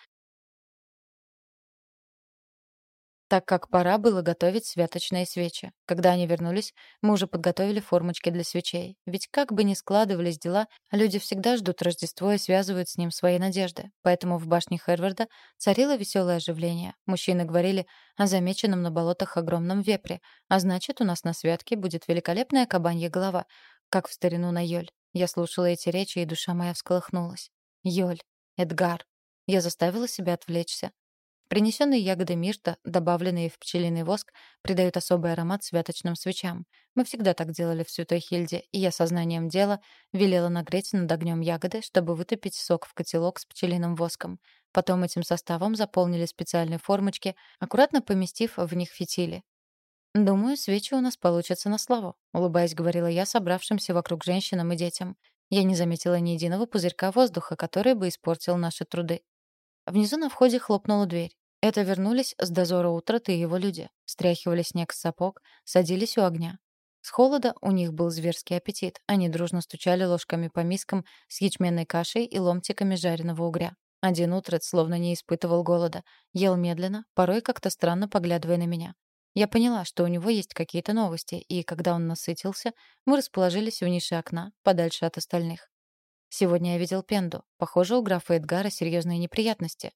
Speaker 1: так как пора было готовить святочные свечи. Когда они вернулись, мы уже подготовили формочки для свечей. Ведь как бы ни складывались дела, люди всегда ждут Рождество и связывают с ним свои надежды. Поэтому в башне Херварда царило веселое оживление. Мужчины говорили о замеченном на болотах огромном вепре, а значит, у нас на святке будет великолепная кабанья голова, как в старину на Йоль. Я слушала эти речи, и душа моя всколыхнулась. Йоль, Эдгар. Я заставила себя отвлечься. Принесенные ягоды мирта, добавленные в пчелиный воск, придают особый аромат святочным свечам. Мы всегда так делали в Святой Хильде, и я сознанием дела велела нагреть над огнем ягоды, чтобы вытопить сок в котелок с пчелиным воском. Потом этим составом заполнили специальные формочки, аккуратно поместив в них фитили. «Думаю, свечи у нас получатся на славу», — улыбаясь, говорила я собравшимся вокруг женщинам и детям. Я не заметила ни единого пузырька воздуха, который бы испортил наши труды. Внизу на входе хлопнула дверь. Это вернулись с дозора утраты и его люди. Стряхивали снег с сапог, садились у огня. С холода у них был зверский аппетит. Они дружно стучали ложками по мискам с ячменной кашей и ломтиками жареного угря. Один утрат словно не испытывал голода. Ел медленно, порой как-то странно поглядывая на меня. Я поняла, что у него есть какие-то новости, и когда он насытился, мы расположились в нише окна, подальше от остальных. Сегодня я видел Пенду. Похоже, у графа Эдгара серьезные неприятности.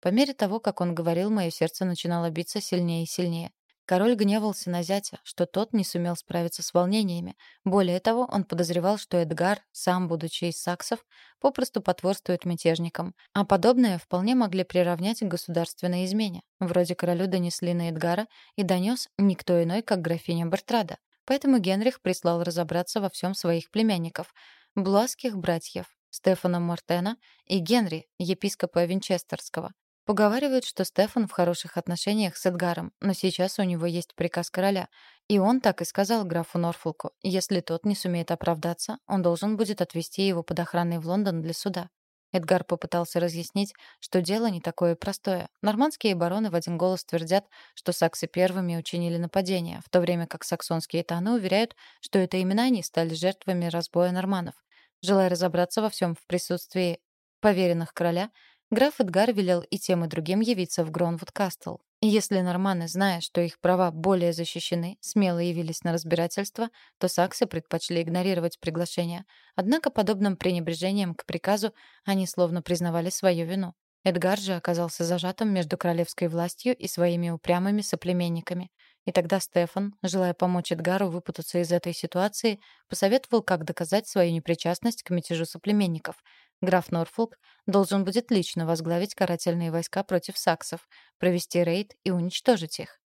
Speaker 1: По мере того, как он говорил, мое сердце начинало биться сильнее и сильнее. Король гневался на зятя, что тот не сумел справиться с волнениями. Более того, он подозревал, что Эдгар, сам будучи из саксов, попросту потворствует мятежникам. А подобное вполне могли приравнять к государственной измене. Вроде королю донесли на Эдгара и донес никто иной, как графиня Бертрада. Поэтому Генрих прислал разобраться во всем своих племянников, бласских братьев, Стефана Мортена и Генри, епископа Винчестерского. Поговаривают, что Стефан в хороших отношениях с Эдгаром, но сейчас у него есть приказ короля. И он так и сказал графу Норфолку, если тот не сумеет оправдаться, он должен будет отвезти его под охраной в Лондон для суда. Эдгар попытался разъяснить, что дело не такое простое. Нормандские бароны в один голос твердят, что саксы первыми учинили нападение, в то время как саксонские таны уверяют, что это именно они стали жертвами разбоя норманов. Желая разобраться во всем в присутствии поверенных короля, Граф Эдгар велел и тем, и другим явиться в Гронвуд-Кастл. Если норманы, зная, что их права более защищены, смело явились на разбирательство, то саксы предпочли игнорировать приглашение. Однако подобным пренебрежением к приказу они словно признавали свою вину. Эдгар же оказался зажатым между королевской властью и своими упрямыми соплеменниками. И тогда Стефан, желая помочь Эдгару выпутаться из этой ситуации, посоветовал, как доказать свою непричастность к мятежу соплеменников. Граф Норфолк должен будет лично возглавить карательные войска против саксов, провести рейд и уничтожить их.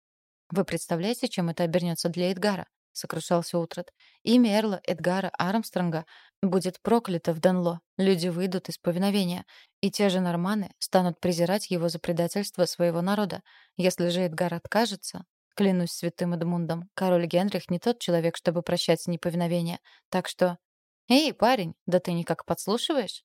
Speaker 1: Вы представляете, чем это обернется для Эдгара? — сокрушался Утрат. «Имя Эрла Эдгара Армстронга будет проклято в Данло. Люди выйдут из повиновения, и те же норманы станут презирать его за предательство своего народа. Если же Эдгар откажется, клянусь святым Эдмундом, король Генрих не тот человек, чтобы прощать неповиновение. Так что... Эй, парень, да ты никак подслушиваешь?»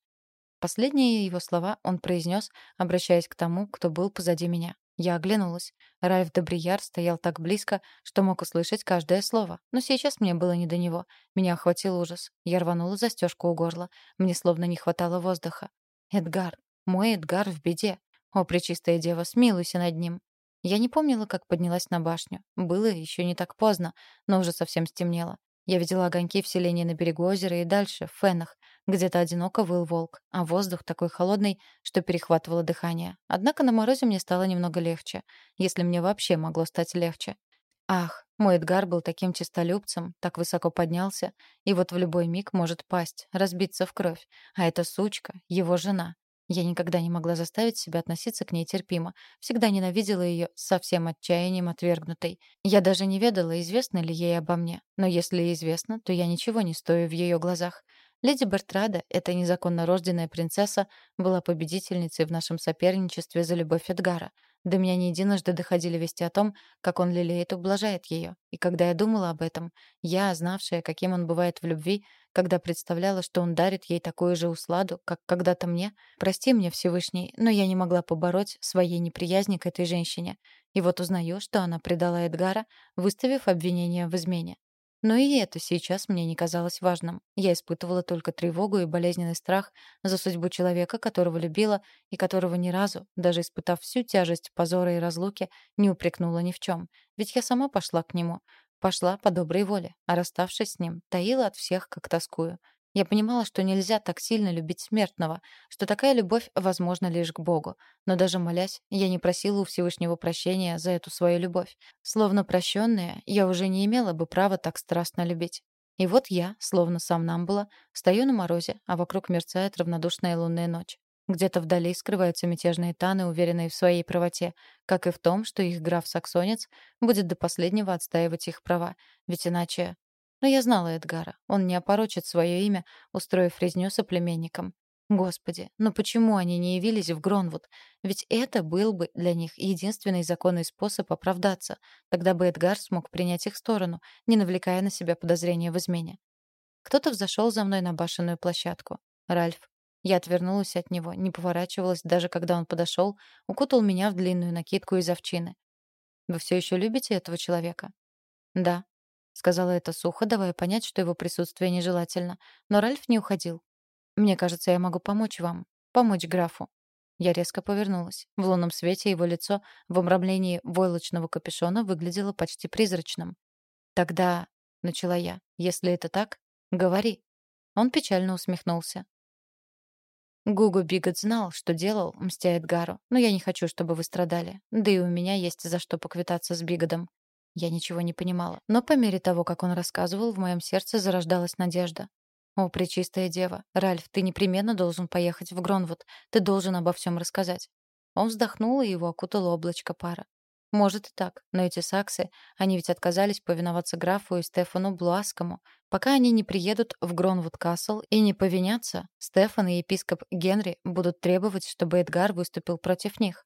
Speaker 1: Последние его слова он произнес, обращаясь к тому, кто был позади меня. Я оглянулась. Ральф Добрияр стоял так близко, что мог услышать каждое слово. Но сейчас мне было не до него. Меня охватил ужас. Я рванула застежку у горла. Мне словно не хватало воздуха. «Эдгар! Мой Эдгар в беде! О, пречистая дева, смилуйся над ним!» Я не помнила, как поднялась на башню. Было еще не так поздно, но уже совсем стемнело. Я видела огоньки в селении на берегу озера и дальше, в фенах. Где-то одиноко выл волк, а воздух такой холодный, что перехватывало дыхание. Однако на морозе мне стало немного легче, если мне вообще могло стать легче. Ах, мой Эдгар был таким честолюбцем, так высоко поднялся, и вот в любой миг может пасть, разбиться в кровь. А эта сучка — его жена. Я никогда не могла заставить себя относиться к ней терпимо. Всегда ненавидела ее со всем отчаянием отвергнутой. Я даже не ведала, известно ли ей обо мне. Но если известно, то я ничего не стою в ее глазах. Леди Бертрада, эта незаконно рожденная принцесса, была победительницей в нашем соперничестве за любовь Эдгара. До меня не единожды доходили вести о том, как он лелеет и ублажает ее. И когда я думала об этом, я, знавшая, каким он бывает в любви, когда представляла, что он дарит ей такую же усладу, как когда-то мне, прости мне, Всевышний, но я не могла побороть своей неприязни к этой женщине. И вот узнаю, что она предала Эдгара, выставив обвинение в измене. Но и это сейчас мне не казалось важным. Я испытывала только тревогу и болезненный страх за судьбу человека, которого любила и которого ни разу, даже испытав всю тяжесть позора и разлуки, не упрекнула ни в чем. Ведь я сама пошла к нему. Пошла по доброй воле, а расставшись с ним, таила от всех, как тоскую. Я понимала, что нельзя так сильно любить смертного, что такая любовь возможна лишь к Богу. Но даже молясь, я не просила у Всевышнего прощения за эту свою любовь. Словно прощенная, я уже не имела бы права так страстно любить. И вот я, словно сам нам было, стою на морозе, а вокруг мерцает равнодушная лунная ночь. Где-то вдали скрываются мятежные таны, уверенные в своей правоте, как и в том, что их граф-саксонец будет до последнего отстаивать их права, ведь иначе но я знала Эдгара. Он не опорочит свое имя, устроив резню соплеменникам. Господи, но почему они не явились в Гронвуд? Ведь это был бы для них единственный законный способ оправдаться. Тогда бы Эдгар смог принять их сторону, не навлекая на себя подозрения в измене. Кто-то взошел за мной на башенную площадку. Ральф. Я отвернулась от него, не поворачивалась, даже когда он подошел, укутал меня в длинную накидку из овчины. «Вы все еще любите этого человека?» «Да», Сказала это сухо, давая понять, что его присутствие нежелательно. Но Ральф не уходил. «Мне кажется, я могу помочь вам. Помочь графу». Я резко повернулась. В лунном свете его лицо в обрамлении войлочного капюшона выглядело почти призрачным. «Тогда...» — начала я. «Если это так, говори». Он печально усмехнулся. Гугу Бигот знал, что делал, мстя Эдгару, но я не хочу, чтобы вы страдали. Да и у меня есть за что поквитаться с Бигодом. Я ничего не понимала. Но по мере того, как он рассказывал, в моем сердце зарождалась надежда. «О, пречистая дева! Ральф, ты непременно должен поехать в Гронвуд. Ты должен обо всем рассказать». Он вздохнул, и его окутало облачко пара. Может и так, но эти саксы, они ведь отказались повиноваться графу и Стефану Блуаскому. Пока они не приедут в Гронвуд-Касл и не повинятся, Стефан и епископ Генри будут требовать, чтобы Эдгар выступил против них.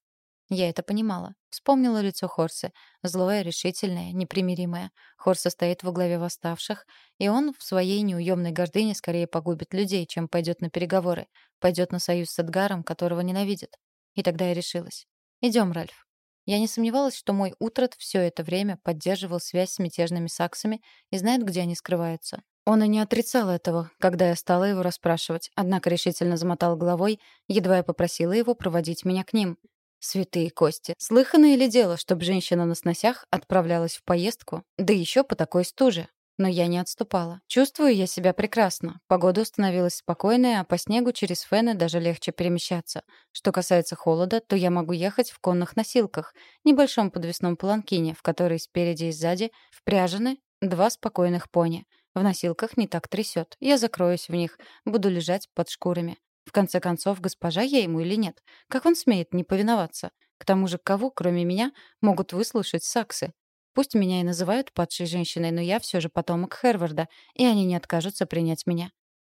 Speaker 1: Я это понимала. Вспомнила лицо Хорса. Злое, решительное, непримиримое. Хорса стоит во главе восставших, и он в своей неуемной гордыне скорее погубит людей, чем пойдет на переговоры. Пойдет на союз с Эдгаром, которого ненавидит. И тогда я решилась. Идем, Ральф. Я не сомневалась, что мой Утрат все это время поддерживал связь с мятежными саксами и знает, где они скрываются. Он и не отрицал этого, когда я стала его расспрашивать, однако решительно замотал головой, едва я попросила его проводить меня к ним. Святые кости. Слыханное ли дело, чтобы женщина на сносях отправлялась в поездку, да еще по такой стуже? Но я не отступала. Чувствую я себя прекрасно. Погода установилась спокойная, а по снегу через фены даже легче перемещаться. Что касается холода, то я могу ехать в конных носилках, небольшом подвесном паланкине, в который спереди и сзади впряжены два спокойных пони. В носилках не так трясет. Я закроюсь в них, буду лежать под шкурами. В конце концов, госпожа я ему или нет? Как он смеет не повиноваться? К тому же, кого, кроме меня, могут выслушать саксы? Пусть меня и называют падшей женщиной, но я все же потомок Херварда, и они не откажутся принять меня.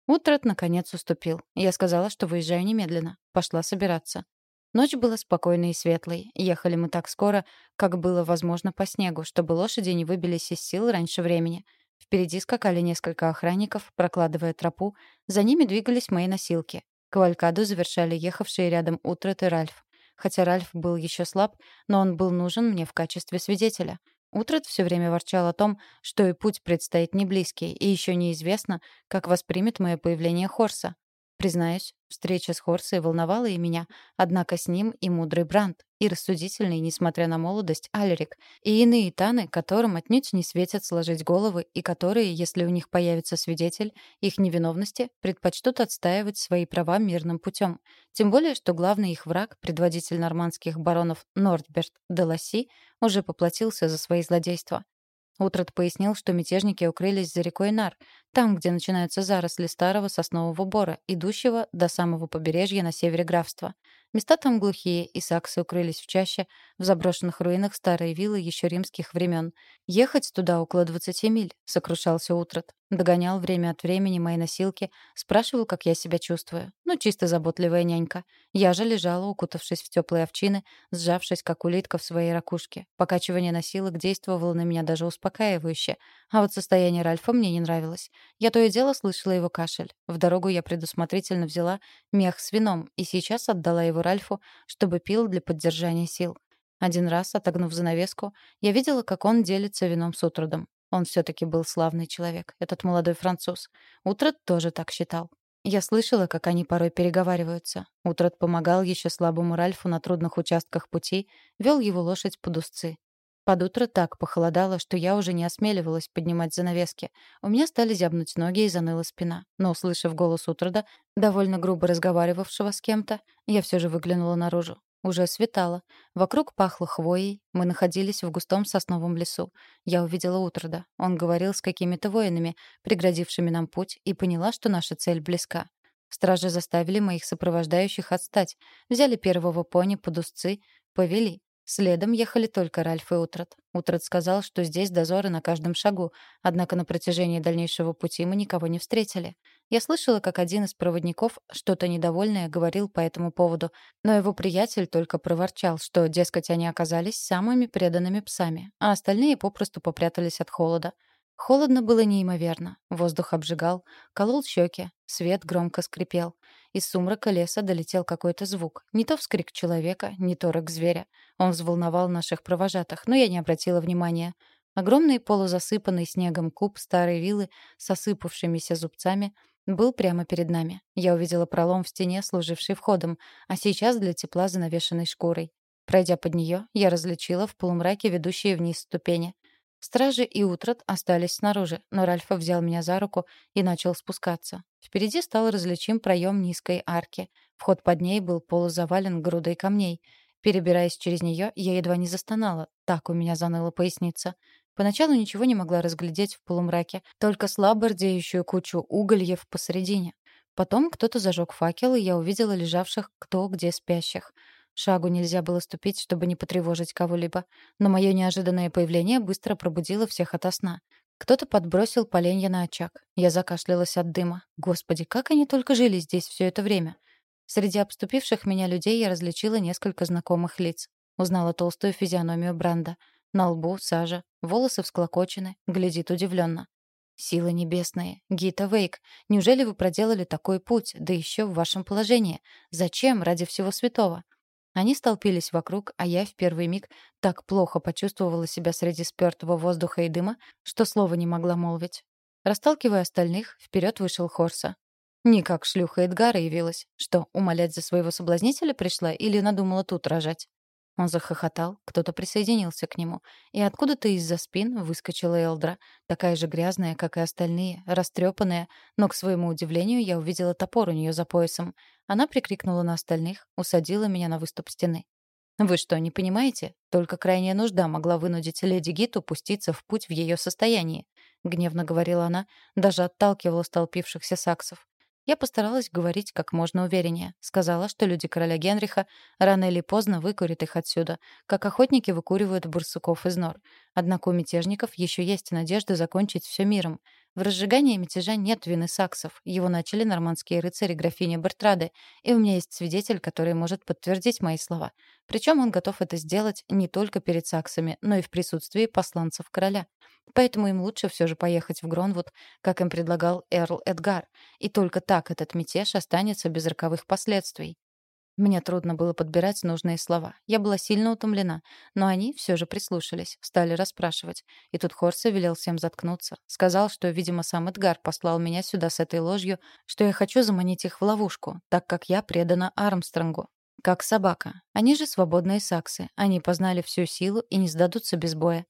Speaker 1: Утрат, наконец, уступил. Я сказала, что выезжаю немедленно. Пошла собираться. Ночь была спокойной и светлой. Ехали мы так скоро, как было возможно по снегу, чтобы лошади не выбились из сил раньше времени. Впереди скакали несколько охранников, прокладывая тропу. За ними двигались мои носилки. Кавалькаду завершали ехавшие рядом Утрат и Ральф. Хотя Ральф был еще слаб, но он был нужен мне в качестве свидетеля — Утрат все время ворчал о том, что и путь предстоит не близкий, и еще неизвестно, как воспримет мое появление Хорса. Признаюсь, встреча с Хорсой волновала и меня, однако с ним и мудрый Бранд, и рассудительный, несмотря на молодость, Альрик, и иные таны, которым отнюдь не светят сложить головы, и которые, если у них появится свидетель их невиновности, предпочтут отстаивать свои права мирным путем. Тем более, что главный их враг, предводитель нормандских баронов Нордберт де Ласси, уже поплатился за свои злодейства. Утрат пояснил, что мятежники укрылись за рекой Нар, там, где начинаются заросли старого соснового бора, идущего до самого побережья на севере графства. Места там глухие, и саксы укрылись в чаще, в заброшенных руинах старой виллы еще римских времен. «Ехать туда около 20 миль», — сокрушался Утрат. Догонял время от времени мои носилки, спрашивал, как я себя чувствую. Ну, чисто заботливая нянька. Я же лежала, укутавшись в теплые овчины, сжавшись, как улитка в своей ракушке. Покачивание носилок действовало на меня даже успокаивающе. А вот состояние Ральфа мне не нравилось. Я то и дело слышала его кашель. В дорогу я предусмотрительно взяла мех с вином и сейчас отдала его Ральфу, чтобы пил для поддержания сил. Один раз, отогнув занавеску, я видела, как он делится вином с Утрудом. Он все-таки был славный человек, этот молодой француз. Утрат тоже так считал. Я слышала, как они порой переговариваются. Утрат помогал еще слабому Ральфу на трудных участках пути, вел его лошадь под узцы. Под утро так похолодало, что я уже не осмеливалась поднимать занавески. У меня стали зябнуть ноги и заныла спина. Но, услышав голос Утрада, довольно грубо разговаривавшего с кем-то, я все же выглянула наружу. Уже светало. Вокруг пахло хвоей. Мы находились в густом сосновом лесу. Я увидела Утрада. Он говорил с какими-то воинами, преградившими нам путь, и поняла, что наша цель близка. Стражи заставили моих сопровождающих отстать, взяли первого пони под узцы, повели. Следом ехали только Ральф и Утрат. Утрат сказал, что здесь дозоры на каждом шагу, однако на протяжении дальнейшего пути мы никого не встретили. Я слышала, как один из проводников что-то недовольное говорил по этому поводу, но его приятель только проворчал, что, дескать, они оказались самыми преданными псами, а остальные попросту попрятались от холода. Холодно было неимоверно. Воздух обжигал, колол щеки, свет громко скрипел. Из сумрака леса долетел какой-то звук. Не то вскрик человека, не то рык зверя. Он взволновал наших провожатых, но я не обратила внимания. Огромный полузасыпанный снегом куб старой виллы с осыпавшимися зубцами был прямо перед нами. Я увидела пролом в стене, служивший входом, а сейчас для тепла занавешенной шкурой. Пройдя под нее, я различила в полумраке ведущие вниз ступени. Стражи и Утрат остались снаружи, но Ральфа взял меня за руку и начал спускаться. Впереди стал различим проем низкой арки. Вход под ней был полузавален грудой камней. Перебираясь через нее, я едва не застонала. Так у меня заныла поясница. Поначалу ничего не могла разглядеть в полумраке, только слабо рдеющую кучу угольев посередине. Потом кто-то зажег факел, и я увидела лежавших кто где спящих. Шагу нельзя было ступить, чтобы не потревожить кого-либо. Но мое неожиданное появление быстро пробудило всех ото сна. Кто-то подбросил поленья на очаг. Я закашлялась от дыма. Господи, как они только жили здесь все это время. Среди обступивших меня людей я различила несколько знакомых лиц. Узнала толстую физиономию Бранда. На лбу сажа, волосы всклокочены, глядит удивленно. «Силы небесные! Гита Вейк, неужели вы проделали такой путь, да еще в вашем положении? Зачем, ради всего святого?» Они столпились вокруг, а я в первый миг так плохо почувствовала себя среди спёртого воздуха и дыма, что слова не могла молвить. Расталкивая остальных, вперед вышел Хорса. Не как шлюха Эдгара явилась. Что, умолять за своего соблазнителя пришла или надумала тут рожать? Он захохотал, кто-то присоединился к нему. И откуда-то из-за спин выскочила Элдра, такая же грязная, как и остальные, растрепанная, но, к своему удивлению, я увидела топор у нее за поясом. Она прикрикнула на остальных, усадила меня на выступ стены. «Вы что, не понимаете? Только крайняя нужда могла вынудить леди Гиту пуститься в путь в ее состоянии», — гневно говорила она, даже отталкивала столпившихся саксов. Я постаралась говорить как можно увереннее. Сказала, что люди короля Генриха рано или поздно выкурят их отсюда, как охотники выкуривают бурсуков из нор. Однако у мятежников еще есть надежда закончить все миром. В разжигании мятежа нет вины саксов. Его начали нормандские рыцари графини Бертрады, и у меня есть свидетель, который может подтвердить мои слова. Причем он готов это сделать не только перед саксами, но и в присутствии посланцев короля. Поэтому им лучше все же поехать в Гронвуд, как им предлагал Эрл Эдгар, и только так этот мятеж останется без роковых последствий. Мне трудно было подбирать нужные слова. Я была сильно утомлена, но они все же прислушались, стали расспрашивать. И тут Хорса велел всем заткнуться. Сказал, что, видимо, сам Эдгар послал меня сюда с этой ложью, что я хочу заманить их в ловушку, так как я предана Армстронгу. Как собака. Они же свободные саксы. Они познали всю силу и не сдадутся без боя.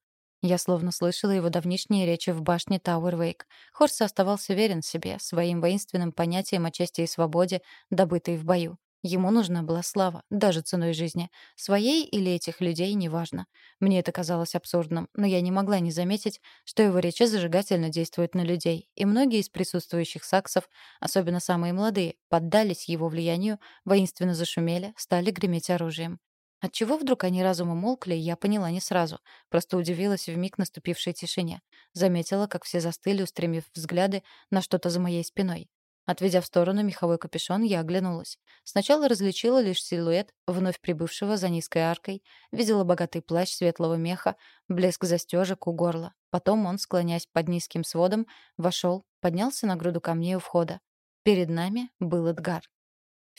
Speaker 1: Я словно слышала его давнишние речи в башне Тауэрвейк. Хорса оставался верен себе, своим воинственным понятиям о чести и свободе, добытой в бою. Ему нужна была слава, даже ценой жизни. Своей или этих людей, неважно. Мне это казалось абсурдным, но я не могла не заметить, что его речи зажигательно действуют на людей. И многие из присутствующих саксов, особенно самые молодые, поддались его влиянию, воинственно зашумели, стали греметь оружием. Отчего вдруг они разом умолкли, я поняла не сразу. Просто удивилась в миг наступившей тишине. Заметила, как все застыли, устремив взгляды на что-то за моей спиной. Отведя в сторону меховой капюшон, я оглянулась. Сначала различила лишь силуэт вновь прибывшего за низкой аркой, видела богатый плащ светлого меха, блеск застежек у горла. Потом он, склоняясь под низким сводом, вошел, поднялся на груду камней у входа. Перед нами был Эдгар.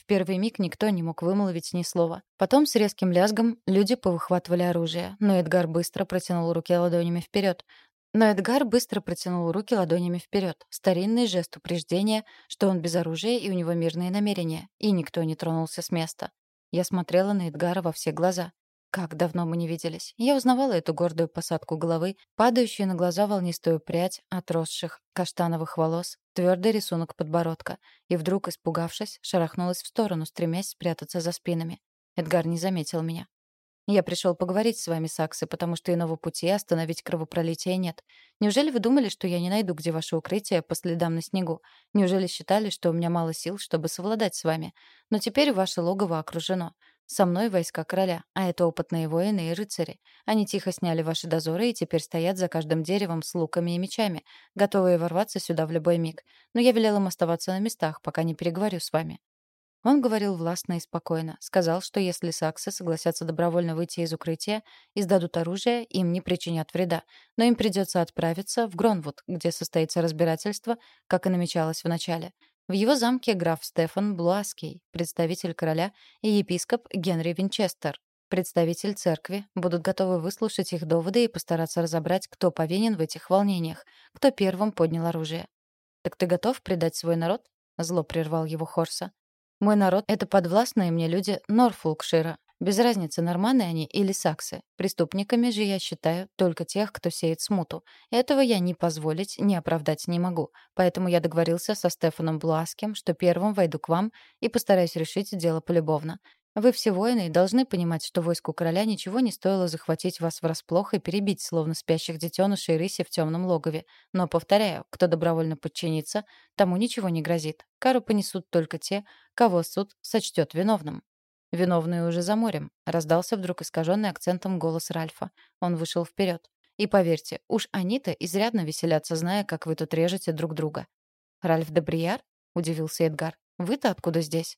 Speaker 1: Первый миг никто не мог вымолвить ни слова. Потом с резким лязгом люди повыхватывали оружие, но Эдгар быстро протянул руки ладонями вперед, но Эдгар быстро протянул руки ладонями вперед. Старинный жест упреждения, что он без оружия и у него мирные намерения. И никто не тронулся с места. Я смотрела на Эдгара во все глаза. Как давно мы не виделись. Я узнавала эту гордую посадку головы, падающую на глаза волнистую прядь отросших каштановых волос, твердый рисунок подбородка. И вдруг, испугавшись, шарахнулась в сторону, стремясь спрятаться за спинами. Эдгар не заметил меня. Я пришел поговорить с вами, Саксы, потому что иного пути остановить кровопролитие нет. Неужели вы думали, что я не найду, где ваше укрытие по следам на снегу? Неужели считали, что у меня мало сил, чтобы совладать с вами? Но теперь ваше логово окружено. Со мной войска короля, а это опытные воины и рыцари. Они тихо сняли ваши дозоры и теперь стоят за каждым деревом с луками и мечами, готовые ворваться сюда в любой миг. Но я велел им оставаться на местах, пока не переговорю с вами. Он говорил властно и спокойно. Сказал, что если саксы согласятся добровольно выйти из укрытия и сдадут оружие, им не причинят вреда. Но им придется отправиться в Гронвуд, где состоится разбирательство, как и намечалось в начале. В его замке граф Стефан Блуаский, представитель короля, и епископ Генри Винчестер, представитель церкви, будут готовы выслушать их доводы и постараться разобрать, кто повинен в этих волнениях, кто первым поднял оружие. «Так ты готов предать свой народ?» — зло прервал его Хорса. Мой народ — это подвластные мне люди Норфолкшира. Без разницы, норманы они или саксы. Преступниками же я считаю только тех, кто сеет смуту. Этого я не позволить, не оправдать не могу. Поэтому я договорился со Стефаном Блуаским, что первым войду к вам и постараюсь решить дело полюбовно. Вы все воины и должны понимать, что войску короля ничего не стоило захватить вас врасплох и перебить, словно спящих детенышей рыси в темном логове. Но, повторяю, кто добровольно подчинится, тому ничего не грозит. Кару понесут только те, кого суд сочтет виновным. «Виновные уже за морем», — раздался вдруг искаженный акцентом голос Ральфа. Он вышел вперед. «И поверьте, уж они-то изрядно веселятся, зная, как вы тут режете друг друга». «Ральф Добрияр?» — удивился Эдгар. «Вы-то откуда здесь?»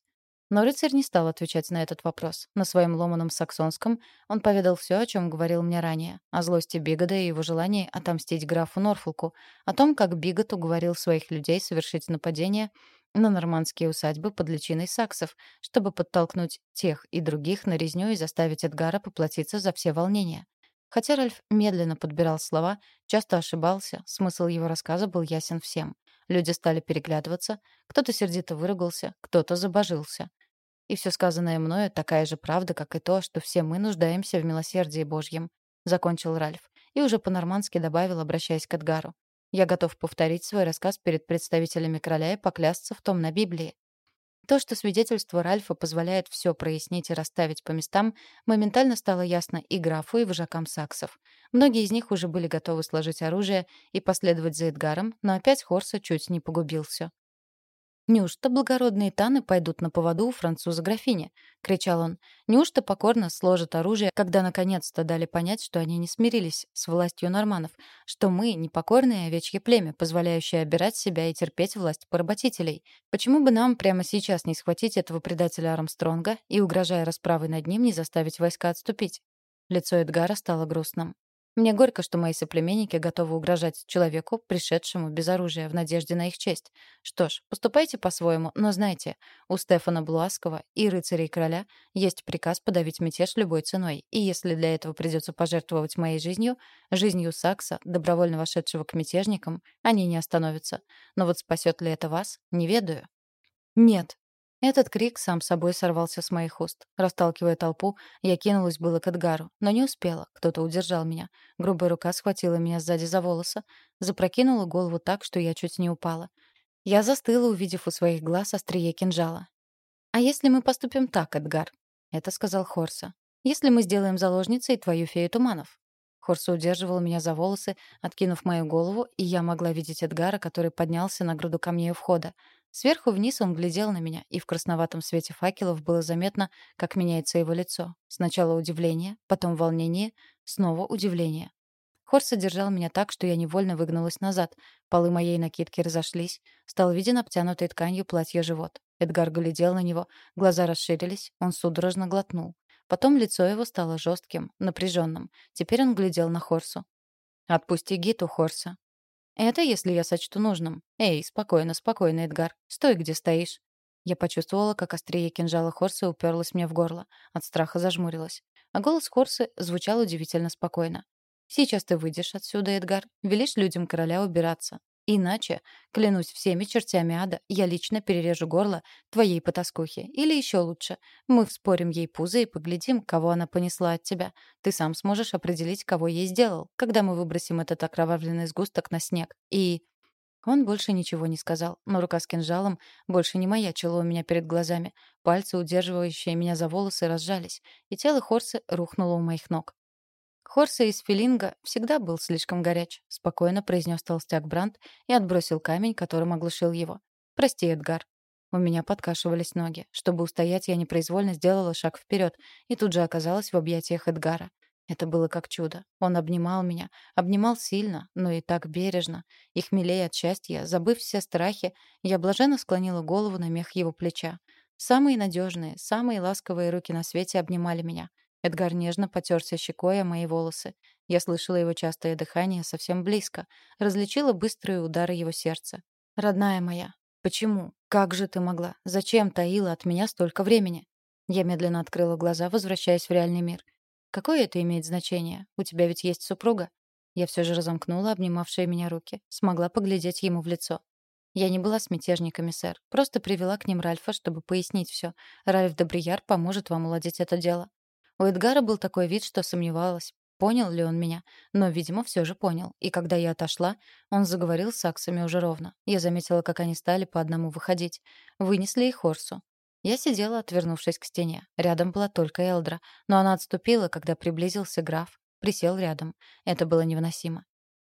Speaker 1: Но рыцарь не стал отвечать на этот вопрос. На своем ломаном саксонском он поведал все, о чем говорил мне ранее. О злости Бигода и его желании отомстить графу Норфолку. О том, как Бигот уговорил своих людей совершить нападение на нормандские усадьбы под личиной саксов, чтобы подтолкнуть тех и других на резню и заставить Эдгара поплатиться за все волнения. Хотя Ральф медленно подбирал слова, часто ошибался, смысл его рассказа был ясен всем. Люди стали переглядываться, кто-то сердито выругался, кто-то забожился. И все сказанное мною такая же правда, как и то, что все мы нуждаемся в милосердии Божьем», — закончил Ральф. И уже по-нормански добавил, обращаясь к Эдгару. «Я готов повторить свой рассказ перед представителями короля и поклясться в том на Библии. То, что свидетельство Ральфа позволяет все прояснить и расставить по местам, моментально стало ясно и графу, и вожакам саксов. Многие из них уже были готовы сложить оружие и последовать за Эдгаром, но опять Хорса чуть не погубился. «Неужто благородные таны пойдут на поводу у француза-графини?» — кричал он. «Неужто покорно сложат оружие, когда наконец-то дали понять, что они не смирились с властью норманов, что мы — непокорное овечье племя, позволяющее обирать себя и терпеть власть поработителей? Почему бы нам прямо сейчас не схватить этого предателя Армстронга и, угрожая расправой над ним, не заставить войска отступить?» Лицо Эдгара стало грустным. Мне горько, что мои соплеменники готовы угрожать человеку, пришедшему без оружия, в надежде на их честь. Что ж, поступайте по-своему, но знайте, у Стефана Блуаскова и рыцарей короля есть приказ подавить мятеж любой ценой, и если для этого придется пожертвовать моей жизнью, жизнью Сакса, добровольно вошедшего к мятежникам, они не остановятся. Но вот спасет ли это вас, не ведаю. Нет, этот крик сам собой сорвался с моих уст. Расталкивая толпу, я кинулась было к Эдгару, но не успела. Кто-то удержал меня. Грубая рука схватила меня сзади за волосы, запрокинула голову так, что я чуть не упала. Я застыла, увидев у своих глаз острие кинжала. «А если мы поступим так, Эдгар?» — это сказал Хорса. «Если мы сделаем заложницей твою фею туманов?» Хорса удерживал меня за волосы, откинув мою голову, и я могла видеть Эдгара, который поднялся на груду камней у входа. Сверху вниз он глядел на меня, и в красноватом свете факелов было заметно, как меняется его лицо. Сначала удивление, потом волнение, снова удивление. Хорса держал меня так, что я невольно выгнулась назад. Полы моей накидки разошлись. Стал виден обтянутый тканью платье живот. Эдгар глядел на него, глаза расширились, он судорожно глотнул. Потом лицо его стало жестким, напряженным. Теперь он глядел на Хорсу. «Отпусти Гиту, Хорса», это если я сочту нужным. Эй, спокойно, спокойно, Эдгар. Стой, где стоишь. Я почувствовала, как острие кинжала Хорса уперлось мне в горло. От страха зажмурилась. А голос Хорса звучал удивительно спокойно. «Сейчас ты выйдешь отсюда, Эдгар. Велишь людям короля убираться. Иначе, клянусь всеми чертями ада, я лично перережу горло твоей потаскухи. Или еще лучше, мы вспорим ей пузо и поглядим, кого она понесла от тебя. Ты сам сможешь определить, кого ей сделал, когда мы выбросим этот окровавленный сгусток на снег. И... Он больше ничего не сказал, но рука с кинжалом больше не маячила у меня перед глазами. Пальцы, удерживающие меня за волосы, разжались, и тело Хорсы рухнуло у моих ног. Хорса из Филинга всегда был слишком горяч, спокойно произнес толстяк Брандт и отбросил камень, которым оглушил его. Прости, Эдгар. У меня подкашивались ноги. Чтобы устоять, я непроизвольно сделала шаг вперед и тут же оказалась в объятиях Эдгара. Это было как чудо. Он обнимал меня, обнимал сильно, но и так бережно. И хмелее от счастья, забыв все страхи, я блаженно склонила голову на мех его плеча. Самые надежные, самые ласковые руки на свете обнимали меня. Эдгар нежно потерся щекой о мои волосы. Я слышала его частое дыхание совсем близко, различила быстрые удары его сердца. «Родная моя, почему? Как же ты могла? Зачем таила от меня столько времени?» Я медленно открыла глаза, возвращаясь в реальный мир. «Какое это имеет значение? У тебя ведь есть супруга?» Я все же разомкнула обнимавшие меня руки, смогла поглядеть ему в лицо. Я не была с мятежниками, сэр. Просто привела к ним Ральфа, чтобы пояснить все. Ральф Добрияр поможет вам уладить это дело. У Эдгара был такой вид, что сомневалась, понял ли он меня, но, видимо, все же понял. И когда я отошла, он заговорил с саксами уже ровно. Я заметила, как они стали по одному выходить. Вынесли их Хорсу. Я сидела, отвернувшись к стене. Рядом была только Элдра, но она отступила, когда приблизился граф, присел рядом. Это было невыносимо.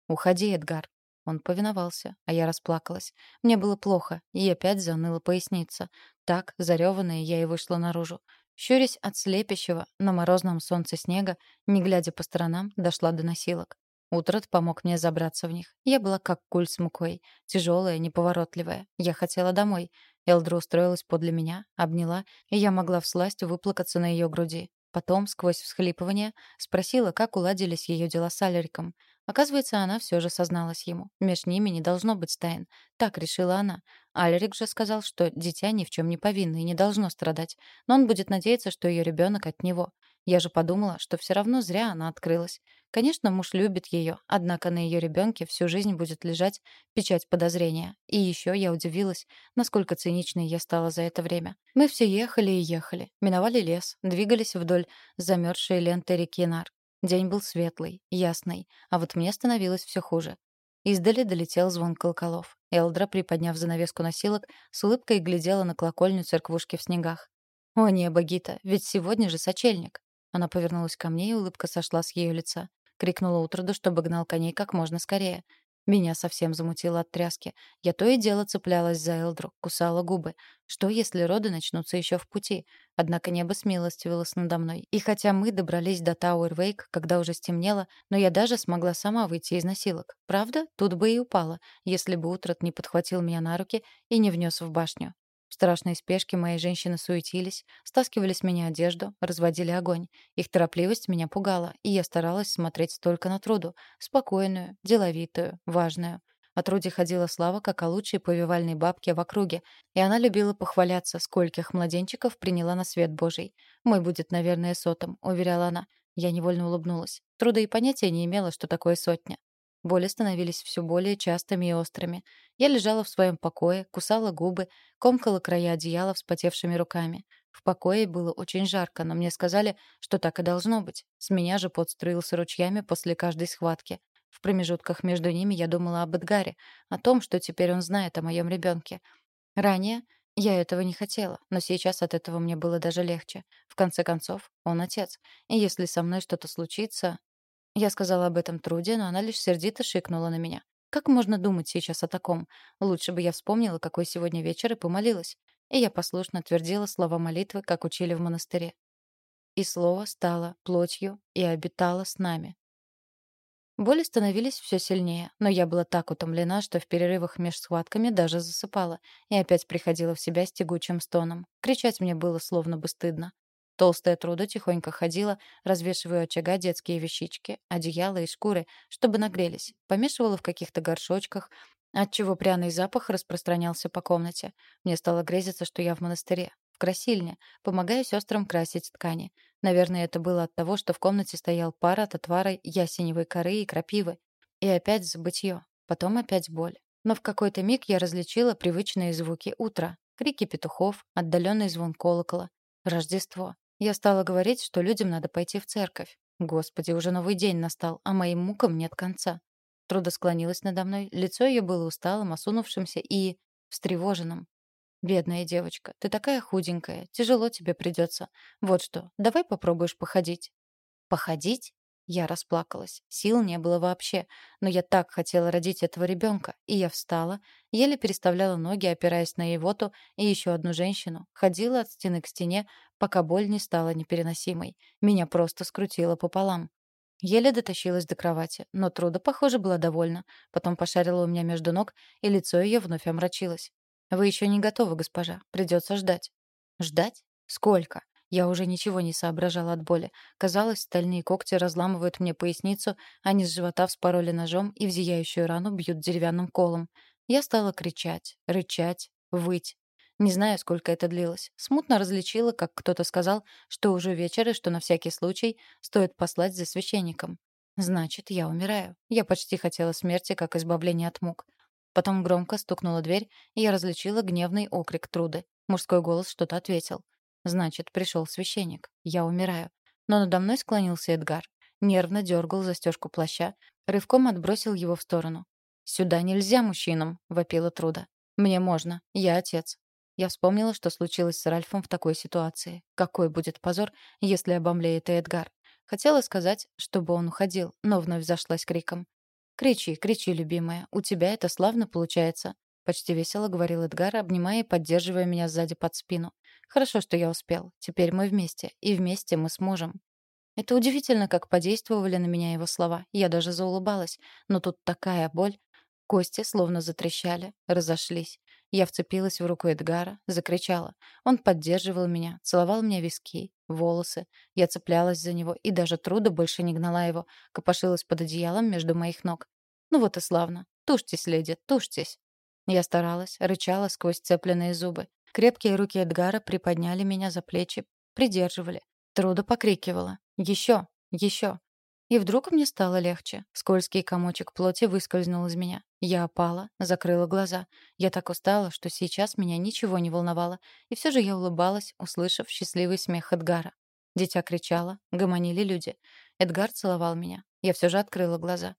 Speaker 1: «Уходи, Эдгар». Он повиновался, а я расплакалась. Мне было плохо, и опять заныла поясница. Так, зареванная, я и вышла наружу. Щурясь от слепящего на морозном солнце снега, не глядя по сторонам, дошла до носилок. Утрат помог мне забраться в них. Я была как куль с мукой, тяжелая, неповоротливая. Я хотела домой. Элдра устроилась подле меня, обняла, и я могла всласть выплакаться на ее груди. Потом, сквозь всхлипывание, спросила, как уладились ее дела с Алериком. Оказывается, она все же созналась ему. Меж ними не должно быть тайн. Так решила она. Алерик же сказал, что дитя ни в чем не повинно и не должно страдать. Но он будет надеяться, что ее ребенок от него. Я же подумала, что все равно зря она открылась. Конечно, муж любит ее, однако на ее ребенке всю жизнь будет лежать печать подозрения. И еще я удивилась, насколько циничной я стала за это время. Мы все ехали и ехали, миновали лес, двигались вдоль замерзшей ленты реки Нар. День был светлый, ясный, а вот мне становилось все хуже. Издали долетел звон колоколов. Элдра, приподняв занавеску носилок, с улыбкой глядела на колокольню церквушки в снегах. «О небо, Гита, ведь сегодня же сочельник!» Она повернулась ко мне, и улыбка сошла с ее лица. Крикнула Утроду, чтобы гнал коней как можно скорее. Меня совсем замутило от тряски. Я то и дело цеплялась за Элдру, кусала губы. Что, если роды начнутся еще в пути? Однако небо смилостивилось надо мной. И хотя мы добрались до Тауэр-Вейк, когда уже стемнело, но я даже смогла сама выйти из носилок. Правда, тут бы и упала, если бы Утрат не подхватил меня на руки и не внес в башню. В страшной спешке мои женщины суетились, стаскивали с меня одежду, разводили огонь. Их торопливость меня пугала, и я старалась смотреть только на Труду, спокойную, деловитую, важную. О Труде ходила слава как о лучшей повивальной бабке в округе, и она любила похваляться, скольких младенчиков приняла на свет Божий. «Мой будет, наверное, сотом», — уверяла она. Я невольно улыбнулась. Труда и понятия не имела, что такое сотня. Боли становились все более частыми и острыми. Я лежала в своем покое, кусала губы, комкала края одеяла вспотевшими руками. В покое было очень жарко, но мне сказали, что так и должно быть. С меня же пот струился ручьями после каждой схватки. В промежутках между ними я думала об Эдгаре, о том, что теперь он знает о моем ребенке. Ранее я этого не хотела, но сейчас от этого мне было даже легче. В конце концов, он отец. И если со мной что-то случится, я сказала об этом Труде, но она лишь сердито шикнула на меня. Как можно думать сейчас о таком? Лучше бы я вспомнила, какой сегодня вечер, и помолилась. И я послушно твердила слова молитвы, как учили в монастыре. И слово стало плотью и обитало с нами. Боли становились все сильнее, но я была так утомлена, что в перерывах меж схватками даже засыпала и опять приходила в себя с тягучим стоном. Кричать мне было словно бы стыдно. Толстая труда тихонько ходила, развешивая очага детские вещички, одеяла и шкуры, чтобы нагрелись. Помешивала в каких-то горшочках, отчего пряный запах распространялся по комнате. Мне стало грезиться, что я в монастыре, в красильне, помогая сестрам красить ткани. Наверное, это было от того, что в комнате стоял пар от отвара ясеневой коры и крапивы. И опять забытье, потом опять боль. Но в какой-то миг я различила привычные звуки утра. Крики петухов, отдаленный звон колокола. Рождество. Я стала говорить, что людям надо пойти в церковь. Господи, уже новый день настал, а моим мукам нет конца. Труда склонилась надо мной, лицо ее было усталым, осунувшимся и встревоженным. «Бедная девочка, ты такая худенькая, тяжело тебе придется. Вот что, давай попробуешь походить». «Походить?» Я расплакалась. Сил не было вообще. Но я так хотела родить этого ребенка. И я встала, еле переставляла ноги, опираясь на Ивоту и еще одну женщину. Ходила от стены к стене, пока боль не стала непереносимой. Меня просто скрутило пополам. Еле дотащилась до кровати, но Труда, похоже, была довольна. Потом пошарила у меня между ног, и лицо ее вновь омрачилось. «Вы еще не готовы, госпожа. Придется ждать». «Ждать? Сколько?» Я уже ничего не соображала от боли. Казалось, стальные когти разламывают мне поясницу, а не с живота вспороли ножом и в зияющую рану бьют деревянным колом. Я стала кричать, рычать, выть. Не знаю, сколько это длилось. Смутно различила, как кто-то сказал, что уже вечер и что на всякий случай стоит послать за священником. Значит, я умираю. Я почти хотела смерти, как избавления от мук. Потом громко стукнула дверь, и я различила гневный окрик Труды. Мужской голос что-то ответил. Значит, пришел священник. Я умираю. Но надо мной склонился Эдгар. Нервно дергал застежку плаща, рывком отбросил его в сторону. «Сюда нельзя мужчинам», — вопила Труда. «Мне можно. Я отец». Я вспомнила, что случилось с Ральфом в такой ситуации. Какой будет позор, если обомлеет Эдгар. Хотела сказать, чтобы он уходил, но вновь зашлась криком. «Кричи, кричи, любимая. У тебя это славно получается. Почти весело говорил Эдгар, обнимая и поддерживая меня сзади под спину. Хорошо, что я успел. Теперь мы вместе, и вместе мы сможем. Это удивительно, как подействовали на меня его слова. Я даже заулыбалась. Но тут такая боль. Кости словно затрещали, разошлись. Я вцепилась в руку Эдгара, закричала. Он поддерживал меня, целовал мне виски, волосы. Я цеплялась за него и даже труда больше не гнала его, копошилась под одеялом между моих ног. Ну вот и славно. Тушьтесь, леди, тушьтесь. Я старалась, рычала сквозь цепленные зубы. Крепкие руки Эдгара приподняли меня за плечи, придерживали. Труда покрикивала. «Еще! Еще!» И вдруг мне стало легче. Скользкий комочек плоти выскользнул из меня. Я опала, закрыла глаза. Я так устала, что сейчас меня ничего не волновало. И все же я улыбалась, услышав счастливый смех Эдгара. Дитя кричало, гомонили люди. Эдгар целовал меня. Я все же открыла глаза.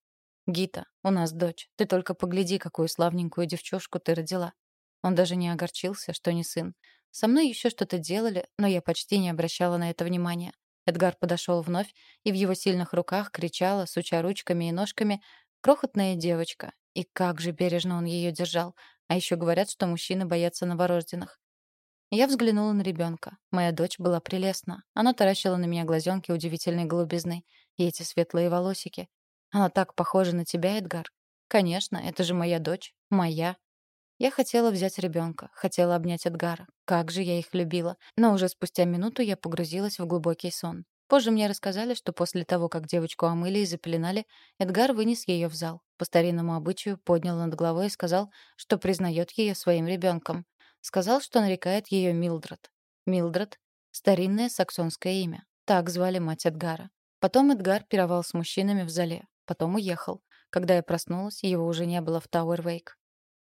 Speaker 1: «Гита, у нас дочь. Ты только погляди, какую славненькую девчушку ты родила». Он даже не огорчился, что не сын. Со мной еще что-то делали, но я почти не обращала на это внимания. Эдгар подошел вновь, и в его сильных руках кричала, суча ручками и ножками, крохотная девочка. И как же бережно он ее держал. А еще говорят, что мужчины боятся новорожденных. Я взглянула на ребенка. Моя дочь была прелестна. Она таращила на меня глазенки удивительной голубизны. И эти светлые волосики. Она так похожа на тебя, Эдгар. Конечно, это же моя дочь. Моя. Я хотела взять ребенка, хотела обнять Эдгара. Как же я их любила. Но уже спустя минуту я погрузилась в глубокий сон. Позже мне рассказали, что после того, как девочку омыли и запеленали, Эдгар вынес ее в зал. По старинному обычаю поднял над головой и сказал, что признает ее своим ребенком. Сказал, что нарекает ее Милдред. Милдред — старинное саксонское имя. Так звали мать Эдгара. Потом Эдгар пировал с мужчинами в зале. Потом уехал. Когда я проснулась, его уже не было в Тауэрвейк.